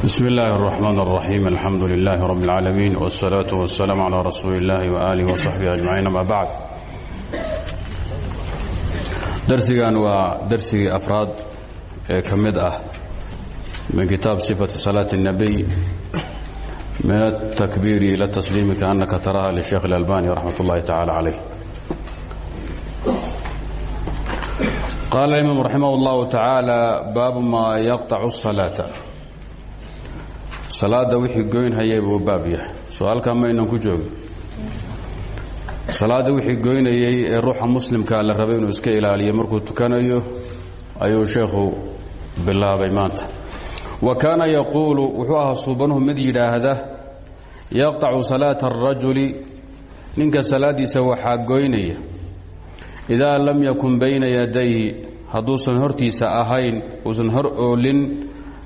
bsm اllahi الرحmn الرaxيim alxamdu لlah rb اlcaalamiin wالsalaaة wالsalaam عlى rasuuli اllahi وآlih وصaxbihi أجmaciin ama bacd darsigan waa darsigii afraad ee ka mid ah min kitaab صifaةi salaaة الnabiy min الtakbiiri ilى الtasliimi kaأnaka taraha lsheekh اlalbani raxmat اllahi tacalى عalayh qaala imam raximah اllahu taعaalى baabu ma yaqطacu الsalaaةa salaada wixii goynhayay buu baab yahay. Soo halkaa maynan ku joogin. Salaada wixii goynayey ee ruuxa muslimkaa la rabay inuu iska ilaaliyo markuu tukanayo ayuu sheekhu bilaabay maanta. Wa kaana yaquulu wuxuu ahaa suubanuhu mid yidhaahda yaqtacu salaata arajuli ninka salaaddiisa waxaa goynaya. Idaa lam yakun bayna yadayhi hadduusan hortiisa ahayn uusan hor oolin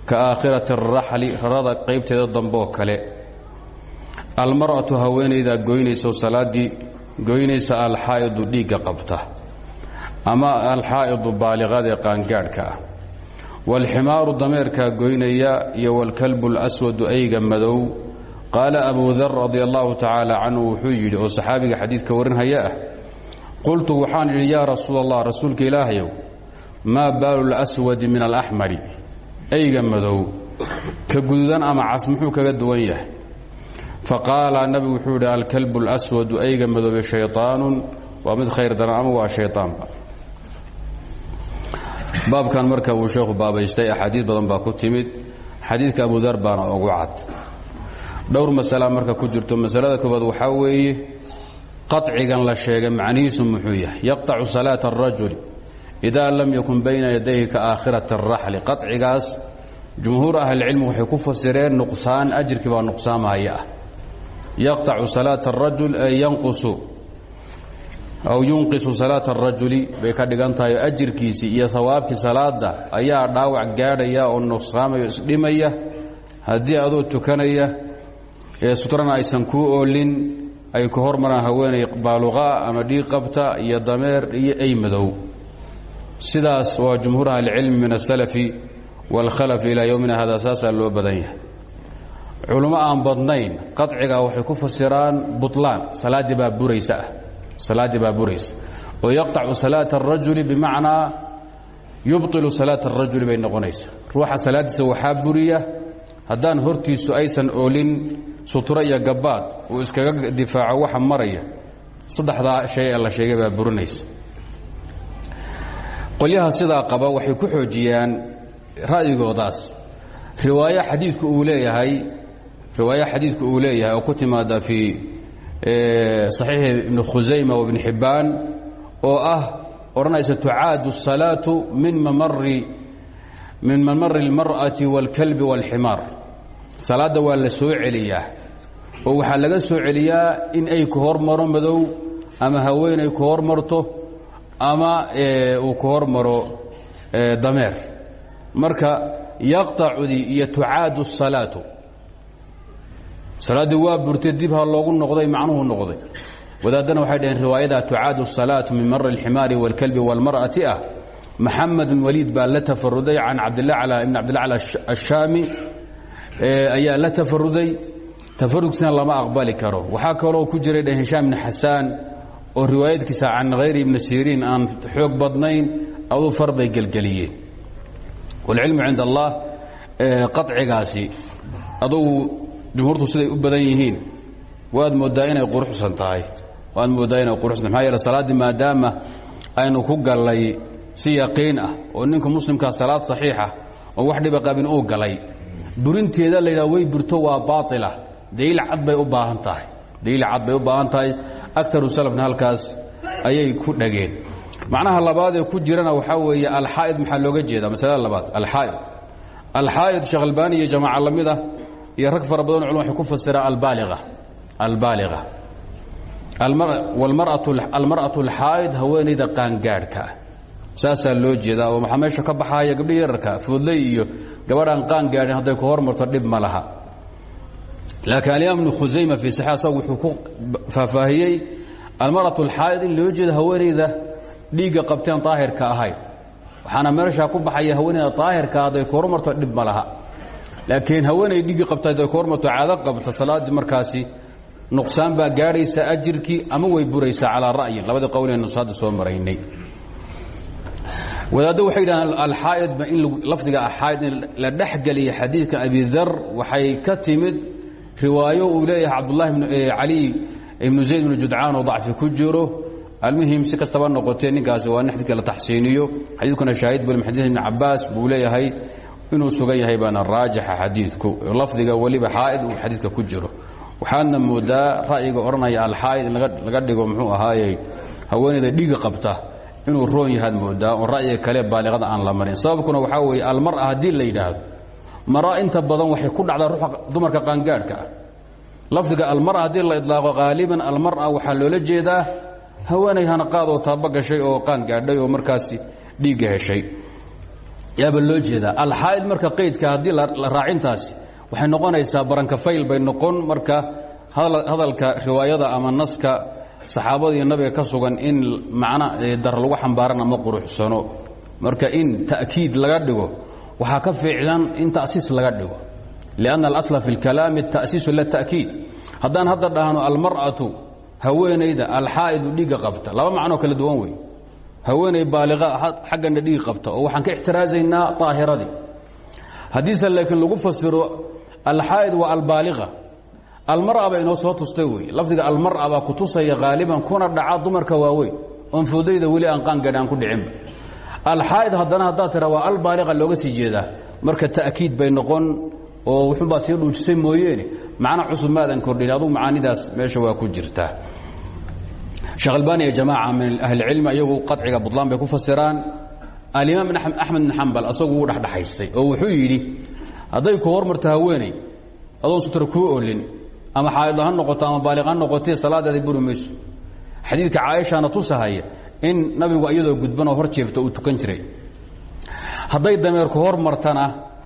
ka aakhirati araxli rarada qaybteeda dambeoo kale. Almar'atu haweenaydaa goynaysa salaaddii goynaysa alxaa'idu dhiigga qabta. Ama alxaa'idu baaliqadee qaangaadhka ah. Waalximaaru dameerkaa goynaya iyo waalkalbu laswadu ayga madow. Qaala abu dar radi allahu tacaala canhu wuxuu yidhi oo saxaabiga xadiidka warinhaya ah qultu waxaan idhi yaa rasuul allah rasuulka ilaahayow maa baalu laswadi min alaxmari eyga madow ka gududan ama cas muxuu kaga duwan yahay faqaala nabigu wuxuu yidhi alkalbu اlswadu eyga madoobe shayطaanun waa mid khayr daran ama waa shayطaanba baabkan marka uu sheekhu baabaystay axaadiid badan baa ku timid xadiidka abudar baana ugu cad dhowr masala marka ku jirto masalada koobaad waxaa weeye qaطcigan la sheegay macnihiisu muxuu yahay yaqطacu salaaةa الrajuli idaa lam yakun bayna yadayhi ka aakhirat araxli qacigaas jumhuur ahlicilmi waxay ku fasireen nuqsaan ajirkii baa nuqsaamaya ah yaqtacu salaata arajul ay yanqusu aw yunqisu salaata arajuli bay ka dhigan tahay ajirkiisii iyo hawaabkii salaadda ayaa dhaawac gaadhaya oo nuqsaamayo isdhimaya haddii adoo tukanaya ee sutrana aysan kuu oolin ay ka hormaraan haweenay baaluqaa ama dhiig qabta iyo dameer iyo ay sidaas waa jumhuur ahlicilmi min asalafi wاlkhalafi ilaa yowmina hada saasaa loo badan yahay culummo aan badnayn qaciga waxay ku fasiraan buطlaan salaaddii baa buraysa ah salaaddii baa buraysa oo yaqطacu salaaةa الrajuli bimacnaa yubطilu salaaةa الrajuli bay noqonaysa ruuxa salaaddiisa waxaa buriya haddaan hortiisu aysan oolin sutro iyo gabaad uu iskaga difaaco waxa maraya saddexdaa shay ee la sheegay baa burinaysa qolyaha sidaa qaba waxay ku xoojiyaan ra'yigoodaas riwaay xadiidku uu leeyahay riwaayo xadiidku uu leeyahay oo ku timaada fii saxiixi ibni khusayma wabni xibbaan oo ah odhanaysa tucaadu الsalaatu min mamari min mamari اlmar'ati wاlkalbi wاlximaar salaadda waa la soo celiyaa oo waxaa laga soo celiyaa in ay ku hormaro madow ama haweenay ku hormarto ama uu ku hormaro dameer marka yaqطacudii iyo tucaadu الsalaatu salaaddii waa burtay dib ha loogu noqday macnuhu noqday wadaaddana waxay dhaheen riwaayada tucaadu الsalaatu min mari اlximaari wاlkalbi wاlmar'ati ah maxamed bin waliid baa la tafaruday can cabdillah ibn cabdillah cala ashaami ayaa la tafaruday tafarudkiisna lama aqbali karo waxaa kaloo ku jiray dhaheen hishaam bn xasaan oo riwaayadkiisa can hayri ibni siriin aan xoog badnayn aduu far bay gelgeliyeen. Wاlcilmu cind allah qacigaasi adugu jumhuurtu siday u badan yihiin. Waad moodaa inay quruxsan tahay. Waad moodaa inay quruxsan maxaa yeele salaaddii maadaama aynu ku gallay si yaqiin ah oo ninka muslimkaa salaad saxiixa oo wax dhiba qabin uu galay. Burinteeda la yidhaha way burto waa baaila daliil cad bay u baahan tahay daliil cad bay u baahan tahay. Akaru salafna halkaas ayay ku dhageen. Macnaha labaad ee ku jirana waxaa weeye alxaa'id maxaa looga jeedaa? Masalada labaad alxaa'id alxaa'id sheekh albani iyo jamaaca la mid ah iyo rag fara badan culum waxay ku fasiraan albaaliga. Albaaliga. Almar'atu alxaa'id haweenayda qaangaadhka. Ah saasaa loo jeedaa oo maxaa meesha ka baxaaya gabdhihii yararka foodley iyo gabadhaan qaan gaadhin hadday ku hormarto dhib ma laha laakiin alimaam ibnu khusayma fii saxi asagu wuxuu ku faahfaahiyey almaratu alxaa'id in loo jeedo haweenayda dhiigga qabteen daahirka ahayd waxaana meeshaa ku baxaya haweenayda daahirka hadday ku hormarto dhib ma laha. Laakiin haweenay dhigi qabta hadday ku hormarto caado qabta salaaddii markaasi nuqsaan baa gaadhaysa ajirkii ama way buraysaa calaa ra'yin labadii qowleynu hadda soo maraynay. Wadaaddo waxay yidhahdeen alxaa'idba in lafdiga axaa'id in la dhexgeliya xadiidkan abidar waxay ka timid riwaayo uu leeyahay cabdullahi cali ibnu zayd ibnu judcaan oo dacfi ku jiro. Almuhim si kastaba noqotee ninkaasi waa nin xadidka la taxsiiniyo. Xadiidkuna shaahid bul xadiid ibn cabaas buu leeyahay inuu sugan yahay baana raajixa xadiidku. Lafdiga weliba xaa'id uu xadiidka ku jiro. Waxaadna moodaa ra'yiga odhanaya alxaa'id in laga dhigo muxuu ahaayey haweeneyda dhiga qabta inuu roon yahaad moodaa oo ra'yiga kale baaliqada aan la marin. Sababkuna waxaa weeye almara haddii la yidhaahdo mara inta badan waxay ku dhacdaa ruuxa dumarka qaangaadhka ah. Lafdiga almara haddii la idlaaqo haaliban almara waxaa loola jeedaa haweenay hanaqaad oo taaba gashay oo qaan gaadhay oo markaasi dhiigga heshay yaaba loo jeedaa. Alxaa'id marka qaydka haddii la raacintaasi waxay noqonaysaa barankafayl bay noqon marka hadalka riwaayada ama naska saxaabada iyo nabiga ka sugan in macna dar lagu xambaarana ma quruxsano. Marka in ta'kiid laga dhigo waxaa ka fiicdan in tasiis laga dhigo. Lanna alasla fi اlkalaami atasiisu la takiid. Haddaan hadda dhahno almar'atu haweenayda alxaa'idu dhiigga qabta. Laba macnoo kala duwan wey haweenay baaliqa xaggana dhiig qabta oo waxaan ka ixtiraazaynaa طaahiradii haddiise laakiin lagu fasiro alxaa'id waa albaaliqa almar'a ba inoo soo tustay wey lafdiga almar'a baa kutusaya haaliban kuna dhaca dumarka waaweyn. Oon foodayda weli aan qaangadhaan ku dhicinba alxaa'id haddana haddaad tira waa albaaliqa looga sii jeedaa. Marka ta'kiid bay noqon oo wuxuunbaad sii dhuujisay mooyeene. Macna cusub maadan kordhin adugu macaanidaas meesha waa ku jirtaa sheekh albani iyo jamaaca min ahlicilmi iyagu qaciga budlaan bay ku fasiraan. Alimaam axmed bin xambal asagu wuu dhexdhexaystay oo wuxuu yidhi hadday ku hormarto haweeney adoon sutra kuu olin ama xaa'idla ha noqoto ama baaliq ha noqotee salaadeeda buri mayso. Xadiidka caaishaana tusahaya in nabigu iyadoo gudban oo hor jeefta uu tukan jiray. Hadday dameerku hor martana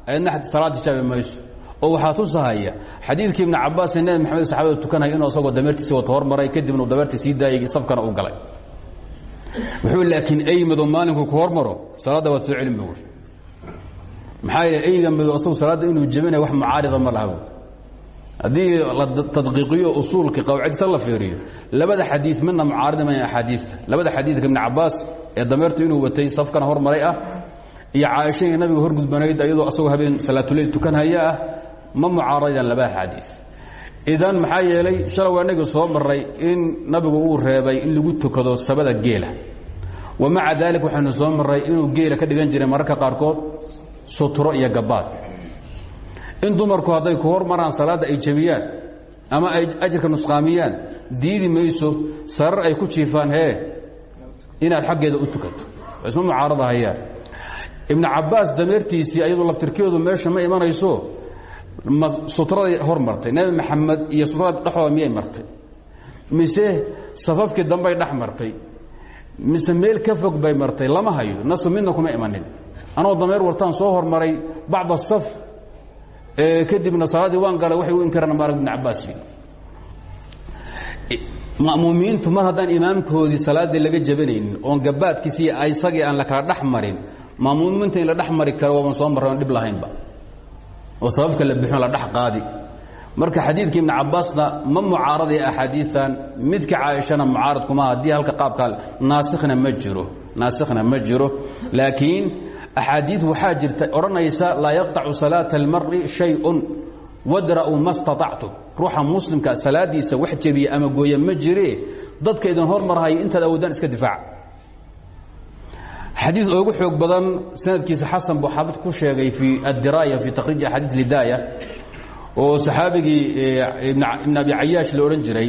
ayadna salaad hijaabi mayso. Oo waxaa tusahaya xadiidkii ibn cabaas ee nebi maxamed saxabada tukanaya inuu asagoo dameertiisi wata hormaray kadibna uu dameertii sii daayay safkana u galay. Wuxuu laakiin ey madow maalinku ku hormaro salaadda waad soo celin bu uri maxaa yeele eyga madow asagu inuu jebinaya wax mucaarida ma laha haddii la tadqiiqiyo usuulkii qawcidisa la fiiriyo labada xadii midna mucaarida ma axaadiista labada xadiidka ibn cabaas ee dameertu inuu watay safkana hormaray ah iyo caaisha iyo nabiga horgudbanayd iyadoo asagoo habeen salaatuleyl tukanhaya ah ma mucaaradaan laba axaadiis idan maxaa yeelay inagii soo maray in nabigu uu reebay in lagu tukado sabada geela. Wa maca daalik waxaynu soo maray inuu geela ka dhigan jiray mararka qaarkood suturo iyo gabaad in dumarku hadday ku hormaraan salaadda ay jebiyaan ama ay ajirka nusqaamiyaan diidi mayso sarar ay ku jiifaan hee inaad xaggeeda u tukato. Isma mucaarada hayaan. Ibnu cabaas dameertiisii ayadoo laftirkeedu meesha ma imanayso sutraday hor martay maxamed iyo sutrada dhexooda martay? Mise safafkii dambay dhex martay? Mise meel ka fog bay martay? Lama hayo. Nasu midna kuma imanin. Anoo dameer wartaan soo hormaray bacd asaf kadibna salaaddii waan galay waxay u inkaraan maarag ibn cabaas ma'muumiintu mar haddaan imaamkoodii salaaddii laga jabanaynin oon gabaadkiisi isagii aan la kala dhex marin ma'muumiinta in la dhex mari karo waaban soo marray oon dhib lahaynba. Oo sababka la bixin la dhex qaadi. Marka xadiidka ibn cabaasna ma mucaaradaya axaadiian midka caaishana mucaarad kuma haddii halka qaabka naasikhna ma jiro naasikhna ma jiro. Laakiin axaadii waxaa jirta odhanaysa laa yaqطacu salaaة اlmari shayءun wadra'u ma staطactum ruuxa muslimka salaadiisa wax jebiya ama gooya ma jire dadka idin hormarhaya intaad awoodaan iska difaaca xadii oogu xoog badan sanadkiisa xasan buu xaafid ku sheegay fii addiraaya fii takhriij axaadiid lidaaya oo saxaabigii ibn abi cayaash la odhan jiray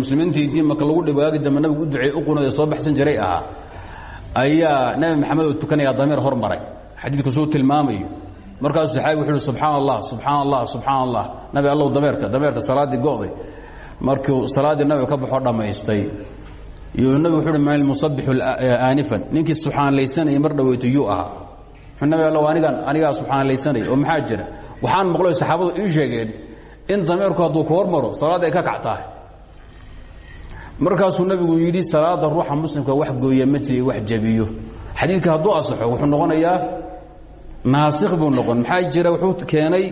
muslimiintii diin marka lagu dhib waagi dambe nabigu u duceey u qunada soo baxsan jiray ahaa ayaa nabi maxamed oo tukanaya dameer hormaray. Xadiidku suu tilmaamayo. Markaasuu saxaabi wuxu uhi subxaan allah subxaan allah subxaan allah nabi allow dameerka dameerka salaaddii go'day markuu salaaddii nabiga ka baxoo dhammaystay. Iyo nabig wuxu uhi man ilmusabixu aanifan. Ninkii subxaanlaysanaya mar dhaweyto yuu ahaa. Wuxuu nabi allow anigan anigaa subxaanlaysanaya oo maxaa jira? Waxaan maqlo saxaabadu ii sheegeen in dameerku hadduu ku hormaro salaadda ay ka kactahay markaasuu nabigu yidhi salaada ruuxa muslimka wax gooya ma jiri wax jabiyo xadiidka hadduu asaxo wuxuu noqonayaa naasikh buu noqon maxaa jira wuxuu keenay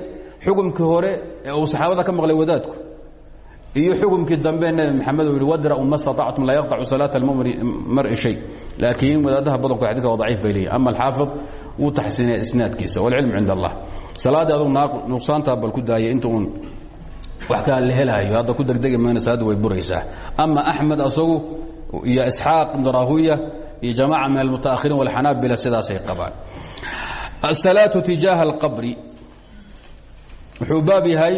xukumkii hore ee uu saxaabada ka maqlay wadaadku iyo xukumkii dambe nebi maxamed uu yihi wadra'u ma staطactum laa yaqطacu salaata mari shay laakiin wadaadaha badankood xadidka waa daciif bay leeyihin ama alxaafid wuu taxsiinaya isnaadkiisa wاlcilmu cind allah salaaddii adugu nuqsaantaa bal ku daaya inta uun kaa la helaayo. Hadda ku degdegi mayna salaaddu way buraysaa. Ama axmed asagu iyo isxaaq ibn rahuya iyo min almutaahiriin wاlxanaabila sidaasay qabaan. Asalaatu tijaaha alqabri. Wuxuu baab yahay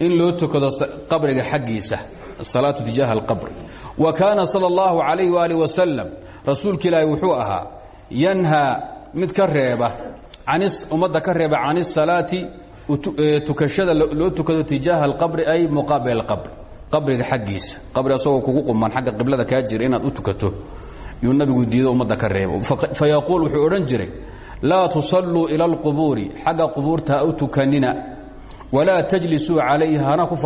in loo tukado qabriga xaggiisa. Asalaatu tijaaha alqabri wa kaana sala اllahu calayh waalih wasalam rasuulka ilaahi wuxuu ahaa yanhaa mid ka reeba ummadda ka reeba can tukashada loo tukado tijaaha alqabri ay muqaabil alqabr qabriga xaggiisa. Qabri asagoo kugu quman xagga qiblada kaa jira inaad u tukato. Yuu nabigu diido ummadda ka reebo. Fayaquul wuxuu odhan jiray laa tusalluu ila alqubuuri. Xagga qubuurta ha u tukanina. Walaa tajlisuu calayha hana ku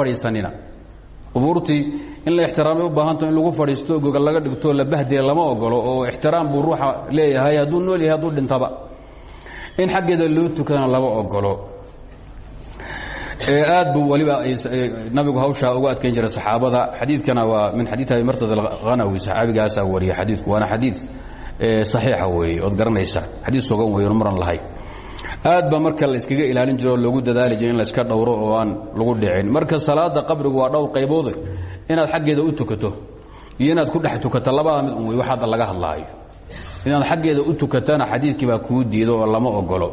in la ixtiraamay u baahanto in lagu fadhiisto goga laga dhigto la bahdiya lama ogolo oo ixtiraam buu ruuxa leeyahay hadduu nool yahay hadduu dhintaba. In xaggeeda loo tukadana lama ogolo aad buu waliba nabigu hawshaa uga adkayn jiray saxaabada. Xadiidkana waa min xadiid abi martad alhanawi saxaabigaasaa wariya xadiidku. Waana xadiid saxiixa weeye ood garanaysa. Xadiid sugan weeye maran lahay. Aad baa marka la iskaga ilaalin jiro oo loogu dadaali jiro in la iska dhowro oo aan lagu dhicin. Marka salaada qabrigu waa dhowr qayboode inaad xaggeeda u tukato iyo inaad ku dhex tukato labada mid un wey wax hadda laga hadlaayo. Inaad xaggeeda u tukatana xadiidkii baa kuu diido oo lama ogolo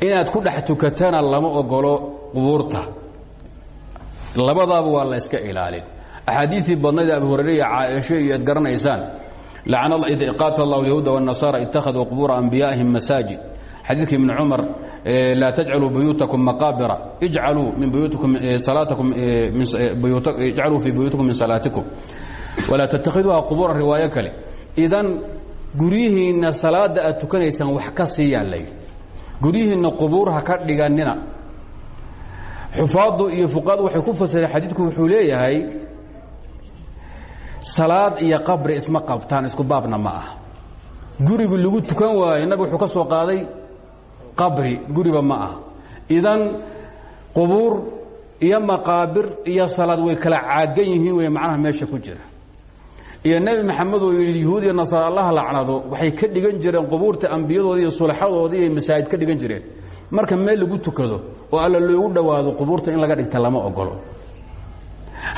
inaad ku dhex tukatana lama ogolo qubuurta labadaaba waa la iska ilaalin axaadiiii badnayd abu hurayre iyo caaisho iyo ad garanaysaan qaatl اllah yahuuda wالnasaara ittakhaduu qubuura anbiyaa'ihim masaajid xadiidka ibn cumar laa tajcaluu buyuutakum maqaabira ijcaluu min buyuutikum salaatakum ijcaluu fii buyuutikum min salaatikum walaa tattakhiduuha qubuura riwaayo kale idan guryihiinna salaadda aad tukanaysaan wax ka siiyaa layidhi guryihiinna qubuur ha ka dhiganina xufaaddu iyo fuqaadu waxay ku fasireen xadiidku wuxuu leeyahay salaad iyo qabri isma qabtaan isku baabna ma ah gurigu lagu tukan waayo nabig wuxuu ka soo qaaday qabri guriba ma ah idan qubuur iyo maqaabir iyo salaad way kala caagan yihiin wey macnaha meesha ku jira. Iyo nebi maxamed oo yidhi yuhuud iyo nasaara allaha lacnado. Waxay ka dhigan jireen qubuurta ambiyadoodii iyo sulaxadoodii ay masaajid ka dhigan jireen marka meel lagu tukado oo alla loogu dhowaado qubuurta in laga dhigta lama ogolo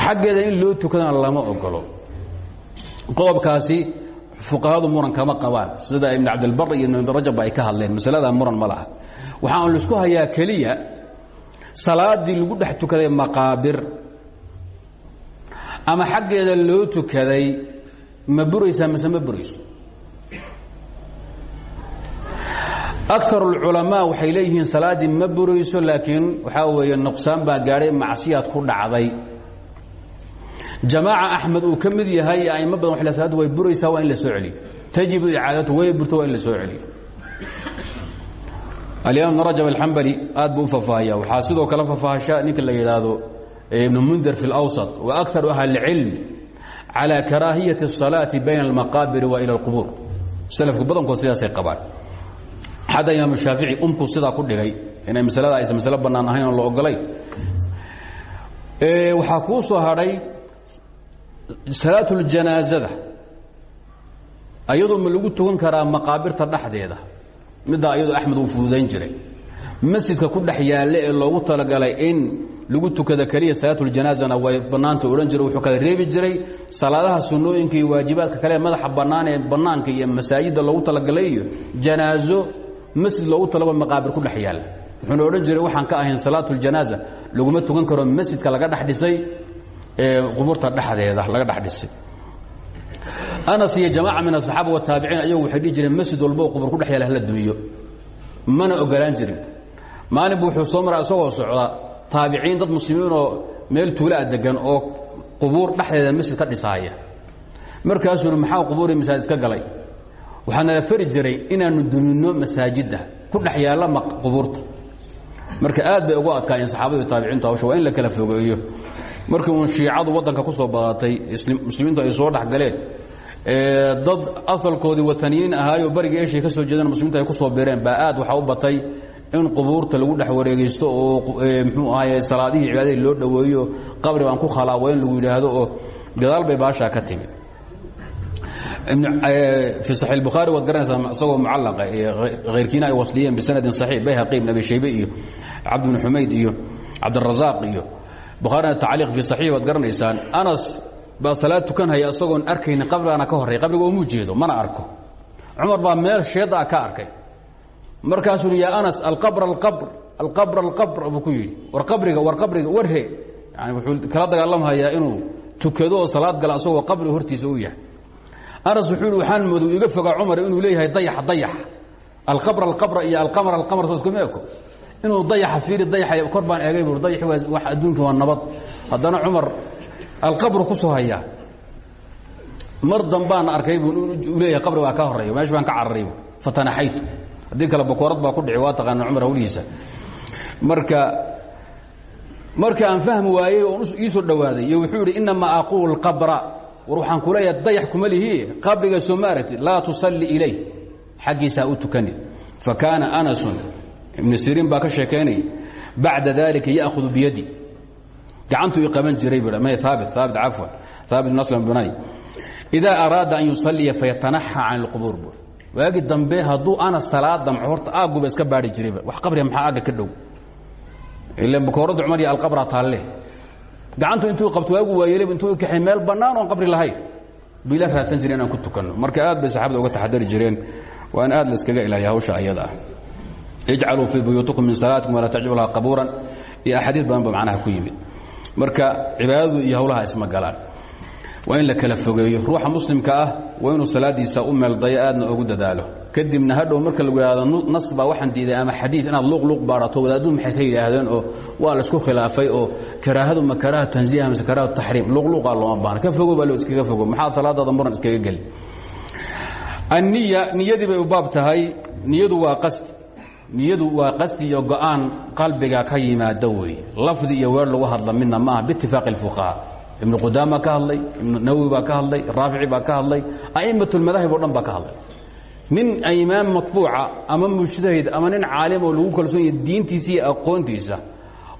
xaggeeda in loo tukadana lama ogolo qodobkaasi fuqahadu muran kama qabaan. Sida ibn cabdilbar iyo ibn rajab ay ka hadleen masalada muran ma waxaan la isku hayaa keliya salaadii lagu dhex tukaday maqaabir. Ama xaggeeda loo tukaday ma buraysaa mase ma burayso akar اlculamaa waxay leeyihiin salaaddii ma burayso laakiin waxaa weeye nuqsaan baa gaadhay macsiyaad ku dhacday jamaaca axmed uu ka mid yahay aimo badan wa salaaddu way buraysaa waa in la soo celiyo tajibu icaadatu way burto waa in la soo celiyo alimaam ibn rajab alxambali aad buu u faahfaahaya waxaa sidoo kale faahfaahasha ninka la yidhaahdo ibnu mundir fi اlawsط wa akaru ahli اlcilm calى karaahiyati الصalaaةi bayna اlmaqaabiri wa ilى اlqubuur salafku badankood sidaasay qabaan xadda imaam shaafici umku sidaa ku dhigay inay masalada aysan masalo bannaan ahayn oon la ogolay. Waxaa kuu soo hadhay salaatuljanaaزada ayadoo ma lagu tukan karaa maqaabirta dhexdeeda. Middaa ayadoo axmed uu fududayn jiray. Masjidka ku dhex yaalle ee loogu talagalay in lagu tukada keliya salaatuljanaaزana way bannaanta odhan jira wuxuu kala reebi jiray salaadaha sunnooyinka iyo waajibaadka kale madaxa bannaan ee bannaanka iyo masaajidda loogu talagalay iyo janaazo masjid loogu talaba maqaabir ku dhex yaalla wuxuuna odhan jiray waxaan ka ahayn salaatuljanaaza laguma tukan karo masjidka laga dhex dhisay ee qubuurta dhexdeeda laga dhex dhisay. Anas iyo jamaaca min asaxaaba wataabiciin ayagu waxay dhihi jireen masjid walboo qubur ku dhex yaalla hala dumiyo. Mana ogolaan jirin. Maalin bu wuxuu soo maraa isagoo socda taabiciin dad muslimiinoo meel tuulaa degan oo qubuur dhexdeeda masjid ka dhisaaya markaasuu hi maxaa qubuurii masaajid ka galay waxaa nala fari jiray inaannu duminno masaajidda. Ku dhex yaalla qubuurta. Marka aad bay ugu adkaayeen saxaabadu taabiciintu hawsha waa in la kala fogeeyo. Markii uun shiicadu waddanka ku soo badatay muslimiintu ay soo dhex galeen dad asalkoodii wataniyiin ahaayoo bariga eshiya ka soo jeedana muslimiinta ay ku soo bireen baa aad waxaa u batay in qubuurta lagu dhex wareegaysto oo mxuu ahaye salaadihii cibaadadii loo dhoweeyo qabri baan ku khalaawa in lagu yidhaahdo oo gadaal bay baashaa ka timid Eh, fi saxi bukhaari waad garanaysaa isagoo mucallaqa eh, hayrkiina ay wasliyeen bisanadin saxiix bayhaqi ibn abi shaybe iyo cabd bn xumayd iyo cabdirazaaq iyo bukhaarina tacliiq fi saxiix waad garanaysaan. Anas baa salaad tukanhaya isagoon arkaynin qabrigaana ka horrey qabriga omu jeedo mana arko. Cumar baa meel sheeda ka arkay. Markaasuu hi ya anas alqabr alqabr alqabr alqabr buu ku yidhi. War qabriga war qabriga warhe yani wuxuu kala dagaalamahayaa inuu tukado oo salaad gala isagoo qabri hortiisa u yahay anas wuxuu waxaan mooda iga fogaa cumar inuu leeyahay dayax dayax. Alqabr alqabra iyo alqamar alqamar soo iskuma eko. Inuu dayaxa fiiri dayaxa kor baan eegay buu dayax waa wax adduunka waa nabad. Haddana cumar alqabru ku soo hayaa. Mar dambaan arkay buu u leeyahay qabri waa ka horreeya meesh baan ka cararay bu fatanaxaytu. Haddii kale bakoorad baa ku dhici waa taqaana cumar hawlihiisa. Marka marka aan fahmi waayey oon ii soo dhowaaday iyo wuxuu yidhi inamaa aqulu qabra war waxaan ku leeyahay dayax kuma lihi. Qabriga soo ma aragtid laa tusalli ilayh xaggiisa ha u tukani fa kaana anasun ibnu siriin baa ka sheekaynaya bacda dalika ya'hudu biyadi. Gacantuu i qaban jiray bu may aabit aabit cafwan aabit bn aslam bunani idaa araada an yusaliya fayatanaxa can اlqubuur bu waagi dambe hadduu ana salaad damco horta aagguba iska baari jirayba wax qabriga maxaa aagga ka dhow? Ila bakooradda cumar iyo alqabra taalle gacantu intuu qabto waagu waayeelay intuu kaxay meel bannaan oon qabri lahayn. Ila raadsan jire inaan ku tukanno. Marka aad bay saxaabada uga taxadari jireen. Waa in aad la iskaga ilaaliya hawsha ayada ah. Ijcaluu fii buyuutikum min salaatikum walaa tajcalhaa qabuuran. Iyo axaadiis badan ba macnaha ku yimid. Marka cibaadadu iyo hawlaha isma galaan waa in la kala fogeeyo. Ruuxa muslimka ah waa inuu salaadiisa u meeldayo aadna ugu dadaalo. Kadibna hadhow marka lagu yidhahdo nas baa waxaan diiday ama xadiid inaad luqluq baarato wadaaduu maxay ka yidhaahdeen? oo waa la isku khilaafay oo karaahadu ma karaaha tanziiha mise karaaha taxriim luqluqaa looma baahna ka fogo baa loo iskaga fogo. Maxaad salaadaada muran iskaga geli anniya niyadii bay u baab tahay. Niyadu waa qasdi niyadu waa qasdi iyo go'aan qalbiga ka yimaada weeye lafdi iyo weer lagu hadla midna maaha biitifaaqi اlfuqahaa ibnu qudaama ka hadlay ibnu nawowi baa ka hadlay raafici baa ka hadlay a'immat اlmadaahib o dhan baa ka hadlay nin imaam matbuuca ama mujtahid ama nin caalim oo lagu kalsoon yahay diintiisa iyo aqoontiisa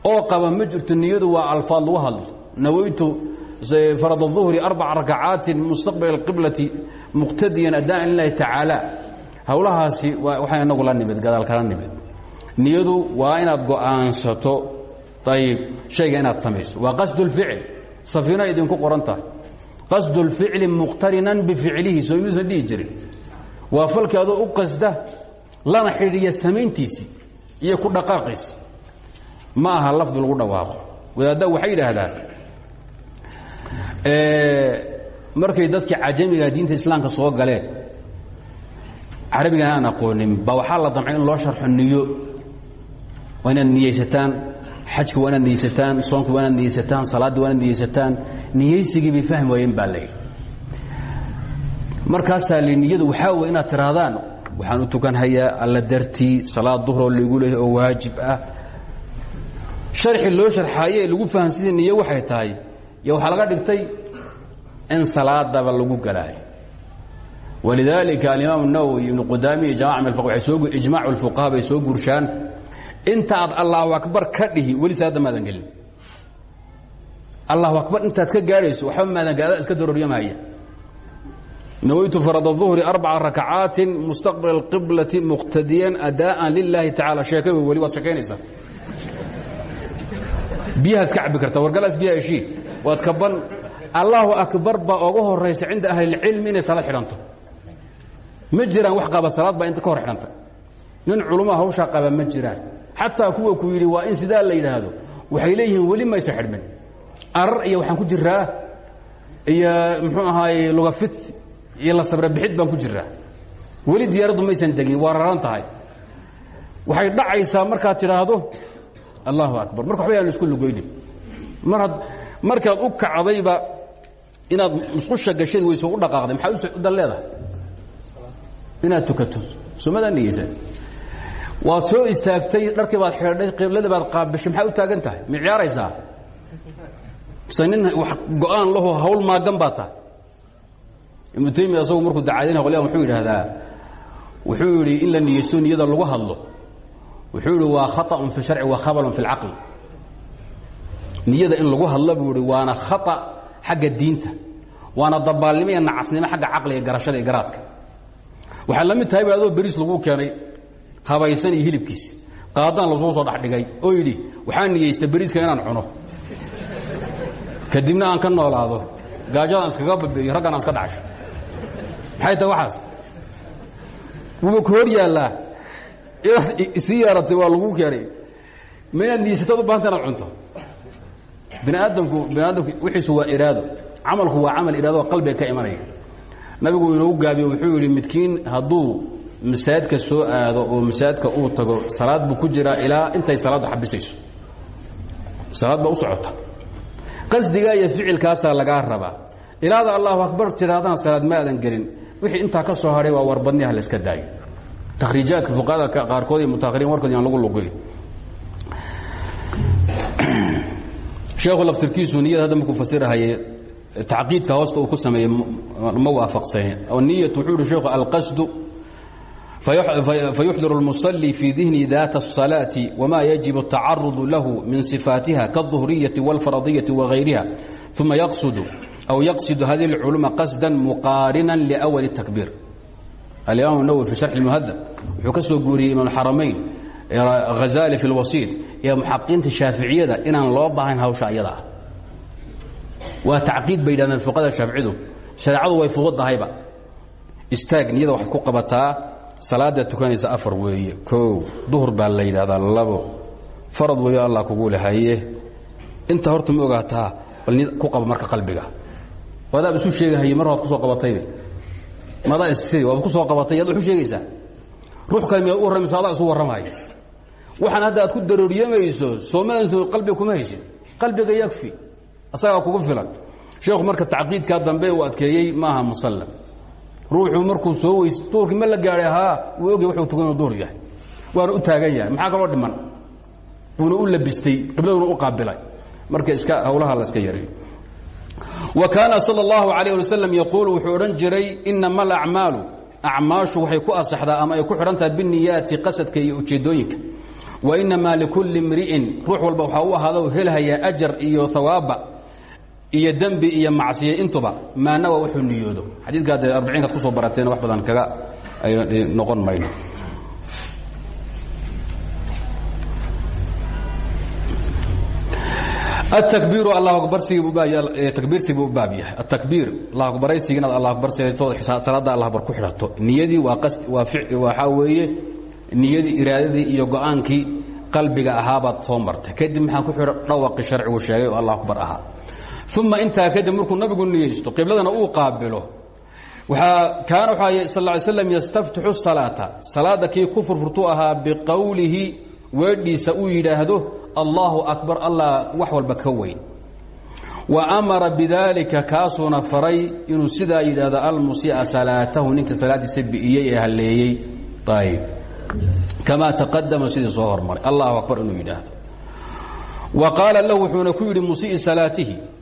oo qaba ma jirto niyadu waa alfaad lagu hadlo nawaytu farad الظuhri arbaca rakacaatin mustaqbal اqiblati muqtadiyan adaan lilahi tacaala howlahaasi waxaan inagu la nimid gadaal kala nimid niyadu waa inaad go'aansato ayib shayga inaad samayso waa qasd اlficl safiina idinku qoran tahay. Qasd اlficli muqtarinan bificlihi soo yuusan dhihi jirin waa falkii adoo u qasda lana xidhiiya samayntiisii iyo ku dhaqaaqiisi. Ma aha lafdi lagu dhawaaqo. Wadaadda waxay yidhaahdaan markay dadkii cajamiga diinta islaamka soo galeen carabigana aan aqoonin ba waxaa la damcay in loo sharxo niyo. Waa inaad niyeysataan xajku waa inaad niyeysataan soonku waa inaad niyeysataan salaadda waa inaad niyeysataan niyeysigii bay fahmi waayeen baa layidhi markaasaa li niyadu waxaa wey inaad tihaahdaan waxaan u tukanhayaa alla dartii salaad duhroo laygu leeyahay oo waajib ah. Sharxi loo sharxaayo ee lagu fahamsiiya niye waxay tahay yo waxaa laga dhigtay in salaadaba lagu galaayo walidaalika alimaam nawowi ibnu qudaami iyo jamac min ijmac اlfuqaha bay soo guurshaan intaad allahu abar ka dhihi weli salaada maadan gelin. Allahu abar intaad ka gaadhayso waxba maadan gaada iska darooriyamahaya nawaytu farada duhri arbaca rakacaatin mustaqbila اqiblati muqtadiyan adaa'an lilaahi tacaala sheeka wey weli waad sheekaynaysaa. Biyahaad ka cabbi karta wargalaas biyaha eshiid waad kaban allahu akbar baa oga horaysa cinda ahlilcilmi inay salaad xidhanto. Ma jiraan wax qaba salaad baa inta ka hor xidhanta. Nin culumaa hawshaa qaba ma jiraan xataa kuwa ku yidhi waa in sidaa la yidhaahdo waxay leeyihiin weli maysa xidhmin. Arar iyo waxaan ku jiraa iyo muxuu ahaaye lugafit iyo la sabra bixid baan ku jiraa weli diyaaraddu maysan degin waa raran tahay. Waxay dhacaysaa markaad tidhaahdo allahu akbar. Marka waxba yaan isku lugoynin. Mar had markaad u kacdayba inaad musqusha gashaed weyse u dhaqaaqday. Maxaad u dan leedahay? Inaad tukato. Sumadaa niyeysan waad soo istaagtay dharkii baad xidhay qibladii baad qaabishay maxaad u taagan tahay ma ciyaaraysaa mise nin wax go-aan lahoo hawl maagan baa tahay ibnu taymiya asagu markuu dacaadinaya qolyahan wuxuu yidhaahdaa wuxuu yidhi in la niyeysto niyada lagu hadlo wuxuu yidhi waa khaطأun fi sharci wa khabalun fi اlcaql niyada in lagu hadlo buu ihi waana khaطأ xagga diinta waana dabaalnimo iyo nacasnimo xagga caqliga garashada iyo garaadka waxay la mid tahay ba adoo beriis laguu keenay habaysan iyo hilibkiisi qaadaan lasuu soo dhexdhigay oo yidhi waxaa niyeysta beriiska inaan cuno. Kadibna aan ka noolaado gaajadaan iskaga babeeyo raggan aan iska dhacsho maxay tahay waxaas? Wuuba ku hor yaallaa. Inaad isii yeeratay waa laguu keenay. Ma inaad niyeysataad u bahanta inaad cunto? Bini aadamku bini aadamku wixiisu waa iraado. Camalku waa camal iraado oo qalbiga ka imanaya. Nabigu inoogu gaabiyo wuxuu yidhi midkiin hadduu masaajidka soo aado oo masaajidka uu tago salaad buu ku jiraa ilaa intay salaaddu xabisayso. Salaad baa u socota. Qasdigaa iyo ficilkaasaa lagaa rabaa. Ilaada allahu akbar tidhahdana salaad ma aadan gelin. Wixii intaa ka soo hadhay waa warbadniha la iska daayo. Takhriijaadka fuqahada qaarkood iyo mutaahiriin warkood yaan lagu lugoyn sheekhu laftirkiisu niyada hadda markuu fasirahayay tacqiidka hoosta uu ku sameeyey ma waafaqsane oo niyat wuxuu ihi sheekhu alqasdu fayuxdir اlmuصلي fii dihni daat الصalaaةi wma yaجib التacaruض lahu min صifaatiha kالظuhriyaةi واlfaradiyةi وغayriha ثuma yqsd أو yqصد hذه الcلوم qasدا مqاarنا لأول التكبير الإmام النwوي في شرح المهذب wuxuu ka soo guuriyey imaam الxaramayn غazali في الwasiط iyo muxaqiinta shaaficiyada inaan loo bahayn hawsha ayada ah waa tacqiid bay yidhahdeen fuqada shaaficidu shareecadu way fududahayba istaag niyada waxaad ku qabataa salaada tukanaysa afar weeye kow duhur baa la yidhahdaa labo farad weeyo allah kugu lehaye inta horta ma ogaataa bal ku qaba marka qalbiga. Wadaab isu sheegahaye mar waad ku soo qabataybe madaa issiri waad ku soo qabatay yaad wax u sheegaysaa. Ruux kale miyaad u warramayso adaa isu warramayo waxaan hadda aad ku darooriyamayso soomaaliso qalbiga kuma haysid qalbiga yakfi asagaa kugu filan. Sheekhu marka tacqiidkaa dambe uu adkeeyey maaha musallam ruuxuu markuu soo weys duurkii ma la gaadhay haa wuu ogya wuxuu inuu duur yahay. Waana u taagan maxaa kaloo dhiman? Wuuna u labistay qibladuna u qaabilay. Marka iska hawlaha la iska yareeyo. Wa kaana sal اllahu alayh wasalam yaquulu wuxuu odhan jiray inama alacmaalu acmaashu waxay ku ama ay ku xidhan tahay biniyaati qasadka iyo ujeeddooyinka wa inamaa likulli imri'in. Ruux walba waxaa u ahaada helhayaa ajar iyo hawaaba iyo dembi iyo macsiye intuba maa nawa wuxuu niyoodo. Xadiikaad arbiciinkaad ku soo barateen wax badan kaga noqon mayno. Atakbiiru allah akbarsigiitakbiirsigibuu u baab yahay atakbiir allah akbaraysiga inaad allah akbar saytood salaadda allah akbar ku xidhato. Niyadii waa qas waxaa weeye niyadii iraadadii iyo go'aankii qalbiga ahaabaad soo martay. Kadib maxaa ku xidho? Dhawaqii sharcigu sheegay oo allah akbar ahaa uma inta kadib markuu nabigu niyeysto qibladana uu qaabilo kaana wuxuu sal ly slam yastaftixu salaata salaada kii ku furfurtuu ahaa biqowlihi weedhiisa uu yidhaahdo allahu akbar allah wax walba wa amara bidaalika kaasuuna faray inuu sidaa yidhaahdo almusia salaatahu ninka salaaddiisa bi'iyey ee halleeyey ayb kamaa taqadama sidii soo hormaray allahu akbar inuu yidhaahdo wa qaala lahu wuxuuna ku yidhi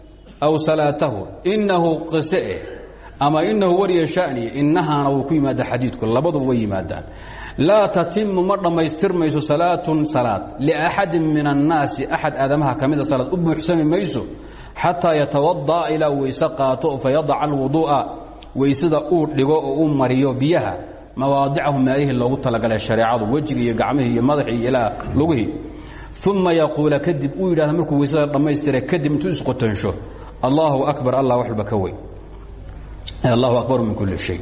aw salaatahu inahu qise ama inahu wariya shaniye inahaana wuu ku yimaada xadiidku labaduba way yimaadaan laa tatimu ma dhammaystirmayso salaatun salaad liaxadin min annaasi axad aadamaha ka mida salaad u buuxsami mayso xataa yatawada'a ilaa weyse qaato fayadaca alwuduu'a weysada uu dhigo oo uu mariyo biyaha mawaadicahu meelihii loogu talagalay shareecadu wejiga iyo gacmihii iyo madaxii iyo ilaa lugihii uma yaquula kadib uu yidhahda markuu weysada dhammaystira kadib intuu isqotansho allahu abar alla waba ka weyn. Allahu abaru min kuli shay.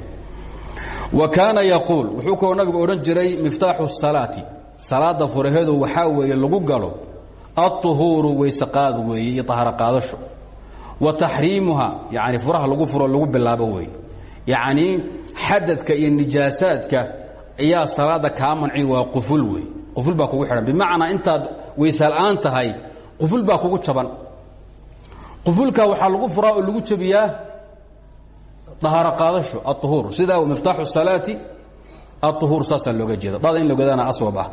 Wa kaana yaquul wuxuu kaloo nabigu odhan jiray miftaaxu salaati. Salaada furaheedu waxaa weeye lagu galo aطuhuuru weyse qaad weeye iyo طaharo qaadasho. Wa taxriimuha yani furaha lagu furo lagu bilaabo weeye. Yacnii xadadka iyo nijaasaadka ayaa salaada kaa manci waa quful weeye. Quful baa kugu xidhan bimacnaa intaad weyse la'aan tahay quful baa kugu jaban qufulka waxaa lagu furaa oo lagu jabiyaa ahaaro qaadasho aلطuhuur sida miftaaxu الsalaati aلطuhuur saasaa looga jeeda dada in logadana aswab ah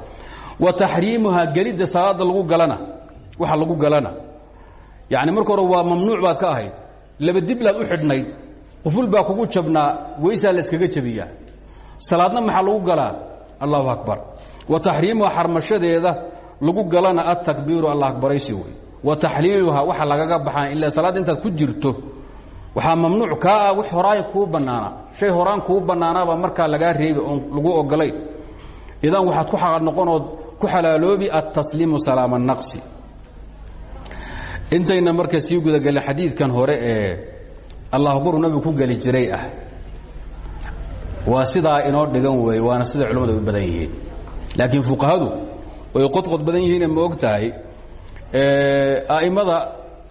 wa taxriimuhaa gelidda salaada lagu galana waxa lagu galana yani marka hore waa mamnuuc baad ka ahayd laba diblaad u xidhnayd quful baa kugu jabnaa weysaa la iskaga jabiyaa salaadna maxaa lagu galaa allahu akbar wa taxriimuha xarmashadeeda lagu galana atakbiiru allah akbaraysi wey wa taxliiluha waxa lagaga baxaa ila salaadda intaad ku jirto. Waxaa mamnuuc kaa ah wix horaan kuu bannaanaa shay horaan kuu bannaanaabaa markaa lagaa reebi oon lagu ogolayn idan waxaad ku xaqad noqonood ku xalaaloobi altasliimu salaama naqsi. Intayna marka sii gudagelin xadiidkan hore ee allah akbaru nabigu ku geli jiray ah. Waa sidaa inoo dhigan weeye waana sida culimmadu u badan yihiin. Laakiin fuqahadu way qodqod badan yihiine ma og tahay a'immada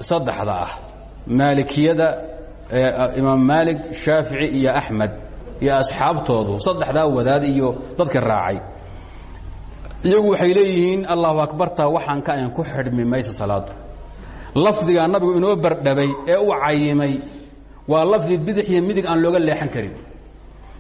saddexda ah maalikiyada imaam maalik shaafici iyo axmed iyo asxaabtoodu saddexdaa wadaad iyo dadka raacay. Iyagu waxay leeyihiin allahu akbartaa waxaan ka ayn ku xidhmi maysa salaadu lafdigaa nabigu inoo bardhabay ee u cayimay waa lafdi bidix iyo midig aan looga leexan karin.